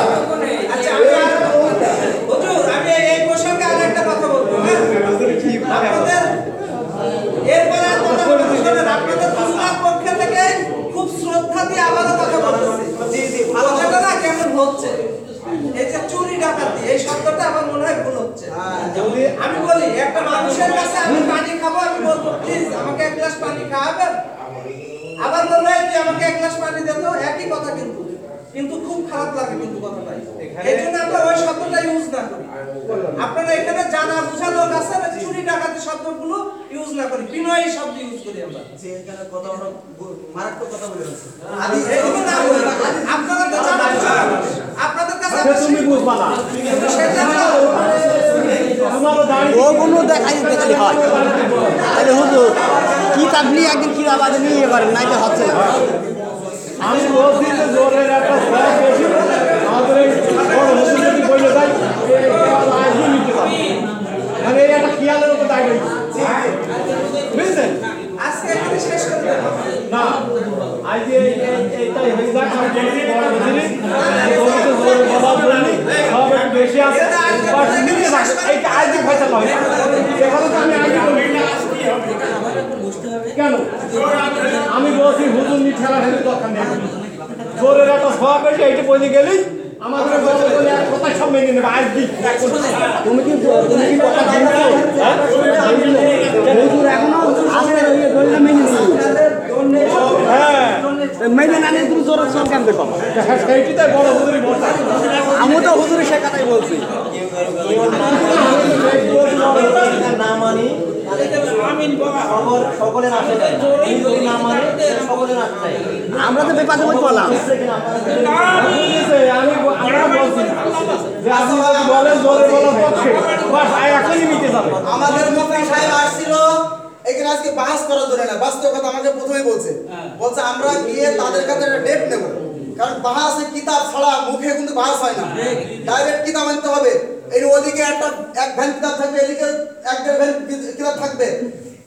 আচ্ছা আমি হুজুর আমি এই- প্রসঙ্গে আর একটা কথা বলব হ্যাঁ? আপনাদের এরপরে আর কথা বলব শোনেন আপনাদের পক্ষে থেকে খুব শ্রদ্ধা দিয়ে আবারও কথা বলতেছি। জি জি না কেমন হচ্ছে? এই যে চুরি ডাকাতি এই শব্দটা আমার মনে হয় ভুল হচ্ছে। আমি বলি একটা মানুষের কাছে আমি পানি খাব আমি বলব প্লিজ আমাকে এক গ্লাস পানি খাওয়াবেন? আবার বললে যে আমাকে এক গ্লাস পানি দে একই কথা কিন্তু। কিন্তু খুব খারাপ লাগে কিন্তু কথাটাই। এই জন্য আমরা ওই শব্দটা ইউজ না করি। আপনারা এখানে জানা বোঝা লোক আছে না চুরি ডাকাতি শব্দগুলো ইউজ না করি। বিনয়ী শব্দ ইউজ করি আমরা। যে এখানে কথা হলো মারাত্মক কথা বলে ফেলছে এইগুলো না বলি। আপনারা তো জানা বোঝা আপনাদের কাছে আচ্ছা, তুমি বুঝবা না। হয়। তাহলে হুজুর কি তাবলি একদিন কি আবাদে নিয়ে পারেন নাই তো হচ্ছে না। আমি বলছি যে জোরের একটা ভয় বেশি আমাদের এই বড় যদি বলে এই আজই নিতে পারে মানে এই একটা খেয়ালের উপর দায় বুঝলেন? আজকে না, আজ এই এই- এইটাই হয়ে যাক, আমি বেশি আছে আজই ফয়সালা হয় এখানে তো আমি বলি কেন? আমি বলছি হুজুর নি ঠেলা ঠেলি দরকার নেই। জোরের একটা সব বেশি এইটা বলে গেলেই আমাদের বড় বলে এক কথা সব মেনে নেবে? আজ দিক তুমি কি তুমি কি কথা দিনছো হ্যাঁ? হুজুর এখনও আছে দলিল মেনে নিই হ্যাঁ। মেনে না নিয়ে তুমি জোর সব কেন? দেখো সেইটাই বড় হুজুরি বলছে। আমি তো হুজুরের সে কথাই বলছি। না মানি। সকলের সকলের আমরা তো বেপাতে বই বললাম আমি আমরা বলছি যে আপনি বলেন জোরে বলার পক্ষে বাস এখনই মিটে যাবে আমাদের মুফতি সাহেব আসছিল এখানে আজকে বাহাস করার জন্য না বাস্তব কথা আমাকে প্রথমেই বলছে। বলছে আমরা গিয়ে তাদের কাছে একটা ডেট নেব। কারণ বাহাসে কিতাব ছাড়া মুখে কিন্তু বাহাস হয় না। ডাইরেক্ট কিতাব আনতে হবে। এই ওদিকে একটা এক ভ্যান কিতাব থাকবে এদিকে এক দেড় ভ্যান কিতাব থাকবে।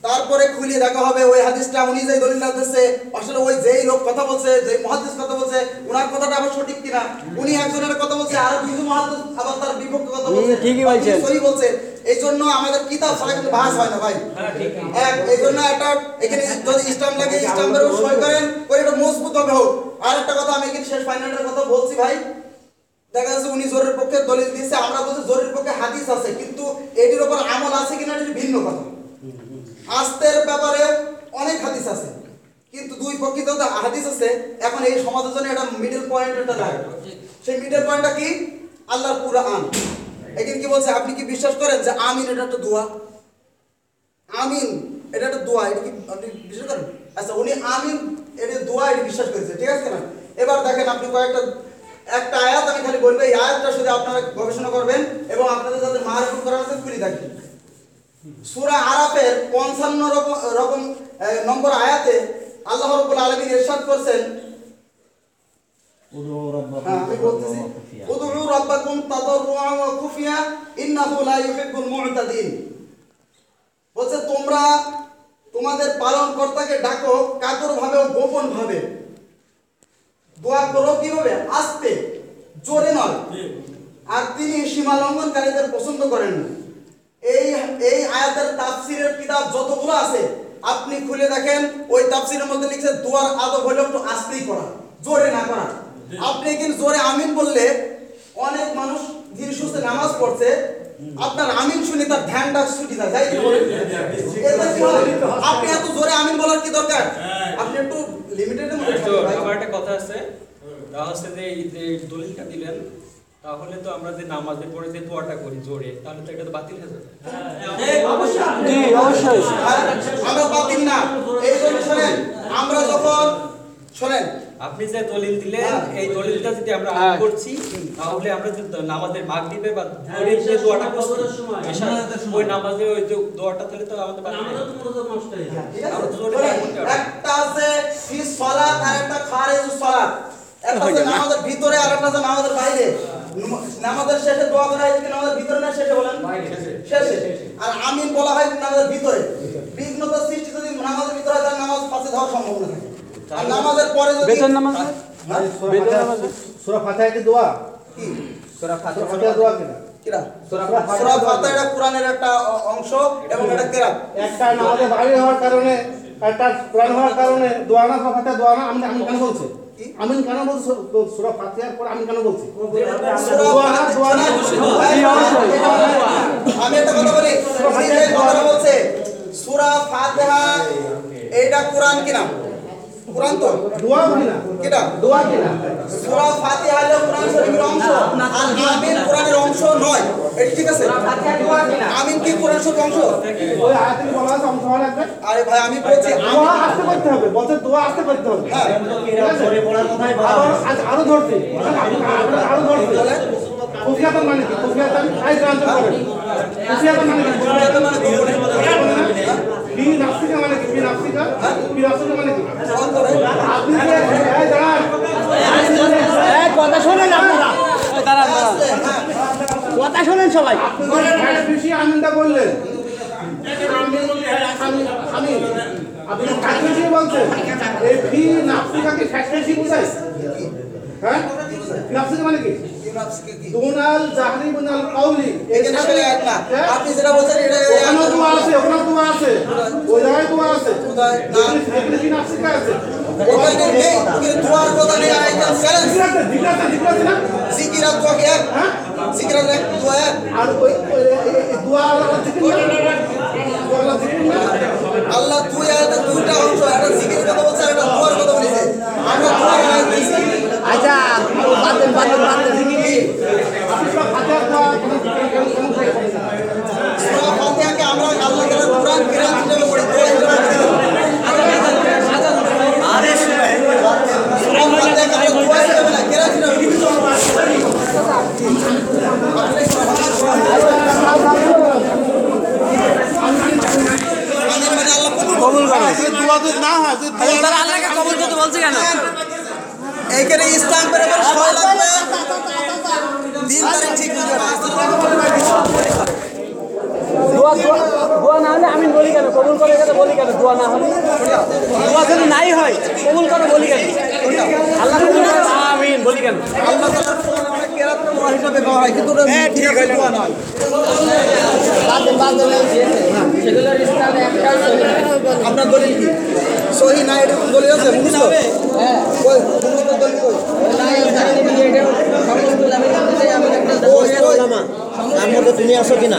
তারপরে খুলিয়ে দেখা হবে ওই হাদিসটা উনি যে দলিলটা দিচ্ছে আসলে ওই যেই লোক কথা বলছে যেই মহাদিস কথা বলছে ওনার কথাটা আবার সঠিক কিনা? উনি একজনের কথা বলছে আর দুইজন মহাদিস আবার তার বিপক্ষে কথা বলছে। ঠিকই বলছেন। সহি বলছে এই জন্য আমাদের কিতাব ছাড়া কিন্তু বাহাস হয় না ভাই। এক এই জন্য একটা এখানে যদি ইসলাম লাগে ইসলামের উপর সই করেন করে এটা মজবুত হবে হোক। আর একটা কথা আমি এখানে শেষ ফাইনালের কথা বলছি ভাই। দেখা যাচ্ছে উনি জোরের পক্ষে দলিল দিয়েছে আমরা বলছি জোরের পক্ষে হাদিস আছে কিন্তু এটির উপর আমল আছে কিনা এটি ভিন্ন কথা। আস্তের ব্যাপারে অনেক হাদিস আছে। কিন্তু দুই প্রকৃত হাদিস আছে। এখন এই সমাজের জন্য একটা মিডল পয়েন্ট একটা লাগে সেই মিডল পয়েন্টটা কি? আল্লাহর কুরআন। এখানে কি বলছে, আপনি কি বিশ্বাস করেন যে আমিন এটা একটা দোয়া? আমিন এটা একটা দোয়া, এটা কি আপনি বিশ্বাস করেন? আচ্ছা উনি আমিন এটা দোয়া, এটা বিশ্বাস করেছে, ঠিক আছে না? এবার দেখেন আপনি কয়েকটা, একটা আয়াত আমি খালি বলব, এই আয়াতটা শুধু আপনারা গবেষণা করবেন এবং আপনাদের যাদের মারফত করা আছে, খুলে দেখবেন। সূরা আরাফের 55 রকম রকম নম্বর আয়াতে আল্লাহ রাব্বুল আলামিন ইরশাদ করছেন। হ্যাঁ, উদউ রাব্বাকুম তাদাররুআ ওয়া খুফিয়া ইন্নাহু লা ইউহিব্বুল মু'তাদিন। বলছে তোমরা তোমাদের পালন কর্তাকে ডাকো কাতর ভাবে ও গোপন ভাবে। দোয়া করো কীভাবে? আস্তে জোরে নয়। আর তিনি সীমা লঙ্ঘনকারীদের পছন্দ করেন না। এই এই আয়াতের তাফসিরের কিতাব যতগুলো আছে আপনি খুলে দেখেন ওই তাফসিরের মধ্যে লিখছে দোয়ার আদব হলো একটু আস্তেই করা জোরে না করা। আপনি কিন্তু জোরে আমিন বললে অনেক মানুষ ধীরে সুস্থে নামাজ পড়ছে আপনার আমিন শুনে তার ধ্যানটা ছুটি যায় যাই হয়? আপনি এত জোরে আমিন বলার কি দরকার? আপনি একটু লিমিটেড একটা কথা আছে। তা হচ্ছে যে দলিলটা দিলেন তাহলে তো আমরা যে নামাজের পরে যে দোয়াটা করি জোরে তাহলে তো এটা তো বাতিল হয়ে যাবে। জি অবশ্যই। আমরা বাতিল না। এই জন্য শোনেন আমরা যখন শোনেন। আপনি যে দলিল দিলেন এই দলিলটা যদি আমরা আমল করছি তাহলে আমরা যে নামাজের মাগরিবে বা জোরে যে দোয়াটা করছি ওই নামাজে ওই যে দোয়াটা তাহলে তো আমাদের হয়ে। আমরা তো জোরে দোয়া করতে পারব। একটা আছে ফি সালাত আর একটা খারিজ সালাত। একটা আছে নামাজের ভিতরে আর একটা আছে নামাজের বাইরে। নামাজের শেষে দোয়া করা হয় নামাজের ভিতরে না শেষে বলেন? শেষে। আর আমিন বলা হয় নামাজের ভিতরে? বিঘ্নতা সৃষ্টি যদি নামাজের ভিতরে হয় তাহলে নামাজ পাশে হওয়ার সম্ভাবনা থাকে। আর নামাজের পরে যদি বেতন নামাজ হ্যাঁ? সুরা ফাতিহা কি দোয়া? কি? সুরা ফাতিহা দোয়া কিনা? কিরা? সূরা সূরা ফাতিহা এটা কোরআনের একটা অংশ এবং এটা কেরাত একটা নামাজে বাইরে হওয়ার কারণে একটা কোরআন হওয়ার কারণে দোয়া না সুরা ফাতিহা দোয়া না আমি আমি কেন বলছি? আমি কেন বলছো সুরা ফাতিহার পর আমি কেন বলছি? আমি একটা কথা বলি কথাটা বলছে সূরা ফাতিহা এটা কোরআন কিনা কোরআন তো দোয়া কিনা কিটা দোয়া কিনা সূরা ফাতিহা হলো কোরআন শরীফের অংশ আর আমিন কোরআনের অংশ নয় এটা ঠিক আছে আমিন কি কোরআন শরীফের অংশ ওই আয়াতে কি বলা আছে অংশ হওয়া লাগবে আরে ভাই আমি বলছি দোয়া আসতে করতে হবে বলছে দোয়া আসতে করতে হবে হ্যাঁ জোরে পড়ার কথাই বলা আজ আরও ধরছি আপনারা আরও ধরছি কুফিয়াতন মানে কি কুফিয়াতন আই পারেন কুফিয়াতন মানে কি কুফিয়াতন মানে কি নাফসিকা মানে কি? কি নাফসিকা? কি নাফসিকা মানে কি? আপনি কথা শোনেন আপনারা। কথা শোনেন সবাই। বেশি আনন্দ করলেন। আমি আপনি খ্যাট বলছেন? এই ফি নাফসিকা কি খ্যাট বেশি বুঝায় হ্যাঁ? মানে কি? দুনাল জাহরি বুনাল কাউলি। এক আপনি যেটা বলছেন এটা ওখানে দোয়া আছে ওখানে দোয়া আছে। ওই জায়গায় দোয়া আছে। এখানে- এখানে কি নাফসিকা আছে? ওখানে নেই কিন্তু দোয়ার কথা নেই আইটেম চ্যালেঞ্জ। জিকির আছে জিকির আছে না? জিকির আর দোয়া কি এক? জিকির আর দোয়া এক। আর ওই ওই- এই- এই দোয়া আল্লাহ জিকির না? জিকির না? আল্লাহ দুই আয়াতে দুইটা অংশ একটা জিকিরের কথা বলছে একটা দোয়ার কথা বলেছে। আমরা দোয়া আচ্ছা বাতিল বাতিল বাতিল আপনি সব ফাতিহা দোয়া কেমন কেমন কেমন করে করেছেন? সূরা ফাতিহাকে আমরা আল্লাহ তাআলার কোরআন কিরাত হিসেবে পড়ি দোয়া হিসেবে পড়ি আরে শুনে সূরা ফাতিহাকে আমরা দোয়া হিসেবে না কিরাত হিসেবে পড়ি আমাদের আল্লাহ কবুল করে দোয়া না হয় আল্লাহকে কবুল করতে বলছে কেন এইখানে ইসলাম করে সময় লাগবে দিন তারিখ ঠিক দোয়া না হলে আমি বলি কেন কবুল করে বলি কেন দোয়া না হলে দোয়া যদি নাই হয় কবুল করে বলি কেন আল্লাহ আমিন বলি কেন আল্লাহ হিসেবে করা হয় কিন্তু ঠিক আছে দোয়া নয় আপনার দলিল কি সহি না এটা দলিল আছে হ্যাঁ কই দলিল কই মধ্যে তুমি আসো কিনা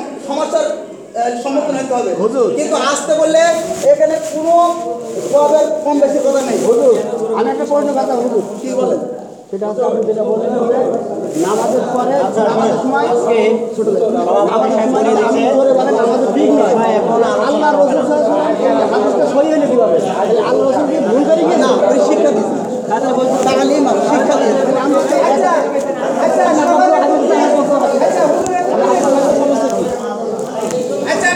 সমস্যার সম্মুখীন হতে হবে। কিন্তু আসতে বললে এখানে কোনো কম বেশি কথা নেই। হুজুর আমি একটা প্রশ্ন কথা হুজুর। কি বলেন? সেটা হচ্ছে আপনি যেটা বললেন যে নামাজের পরে নামাজের সময় ছোট নামাজের সময় আমি জোরে বলেন নামাজের ঠিক নয় আল্লাহ রসুল হাদিসটা সহি হলে কি আল্লাহ রসুল ভুল করে কি না ওই শিক্ষা দিচ্ছে শিক্ষা আচ্ছা আচ্ছা আচ্ছা আমি সবাইকে একটা একটা একটা একটু বলি হ্যাঁ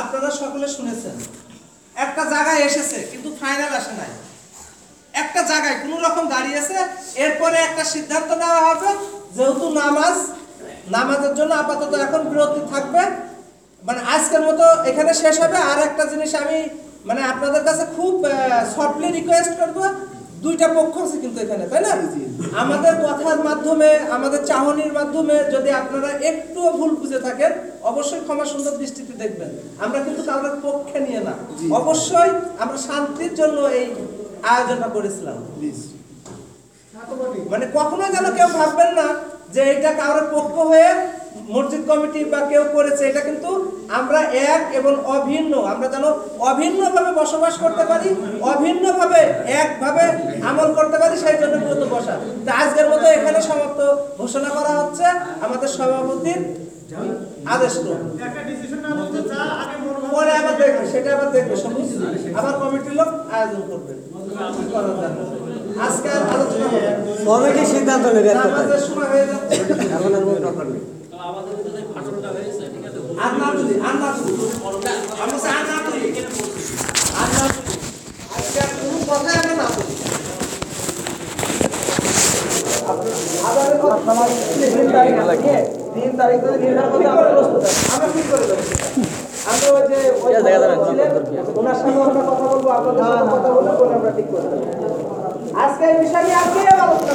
আপনারা সকলে শুনেছেন। একটা জায়গায় এসেছে, কিন্তু ফাইনাল আসে নাই। একটা জায়গায় কোনো রকম দাঁড়িয়েছে এরপরে একটা সিদ্ধান্ত নেওয়া হবে, যেহেতু নামাজ, নামাজের জন্য আপাতত এখন বিরতি থাকবে। মানে আজকের মতো এখানে শেষ হবে। আর একটা জিনিস আমি মানে আপনাদের কাছে খুব সফটলি রিকোয়েস্ট করব দুইটা পক্ষ আছে কিন্তু এখানে তাই না? আমাদের কথার মাধ্যমে আমাদের চাহনির মাধ্যমে যদি আপনারা একটুও ভুল বুঝে থাকেন অবশ্যই ক্ষমা সুন্দর দৃষ্টিতে দেখবেন। আমরা কিন্তু কারোর পক্ষে নিয়ে না। অবশ্যই আমরা শান্তির জন্য এই আয়োজনটা করেছিলাম। মানে কখনো যেন কেউ ভাববেন না যে এটা কারোর পক্ষ হয়ে মসজিদ কমিটি বা কেউ করেছে এটা কিন্তু আমরা এক এবং অভিন্ন। আমরা যেন অভিন্নভাবে বসবাস করতে পারি অভিন্নভাবে একভাবে আমল করতে পারি সেই জন্য মূলত বসা। তা আজকের মতো এখানে সমাপ্ত ঘোষণা করা হচ্ছে। আমাদের সভাপতির আদেশ। পরে আবার দেখবে সেটা আবার দেখবে সবুজ আবার কমিটির লোক আয়োজন করবে। আজকে আর আলোচনা হবে সিদ্ধান্ত নেবে সময় হয়ে যাচ্ছে। এখন আর আর না তুলি আর না আজকে আর তারিখ ধরে নির্ধারণ করতে আমরা প্রস্তুত করে দেবো আমরা ওই যে ওনার সাথে কথা বলব আপনাদের কথা বলে বলে আমরা ঠিক করে আজকে এই বিষয় কেউ আলোচনা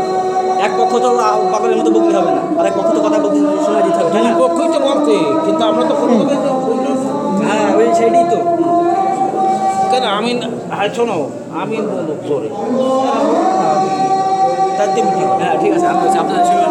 পক্ষ তো পাগলের মতো বকলে হবে না। আর এক পক্ষ তো কথা বলতে শোনা দিতে হবে। তাই না পক্ষই তো বলতে কিন্তু আমরা তো কোনো হ্যাঁ ওই সেইটাই তো। কেন? আমি হ্যাঁ শোনো আমি বলব জোরে। তার ঠিক হ্যাঁ ঠিক আছে আমি বলছি আপনাদের সঙ্গে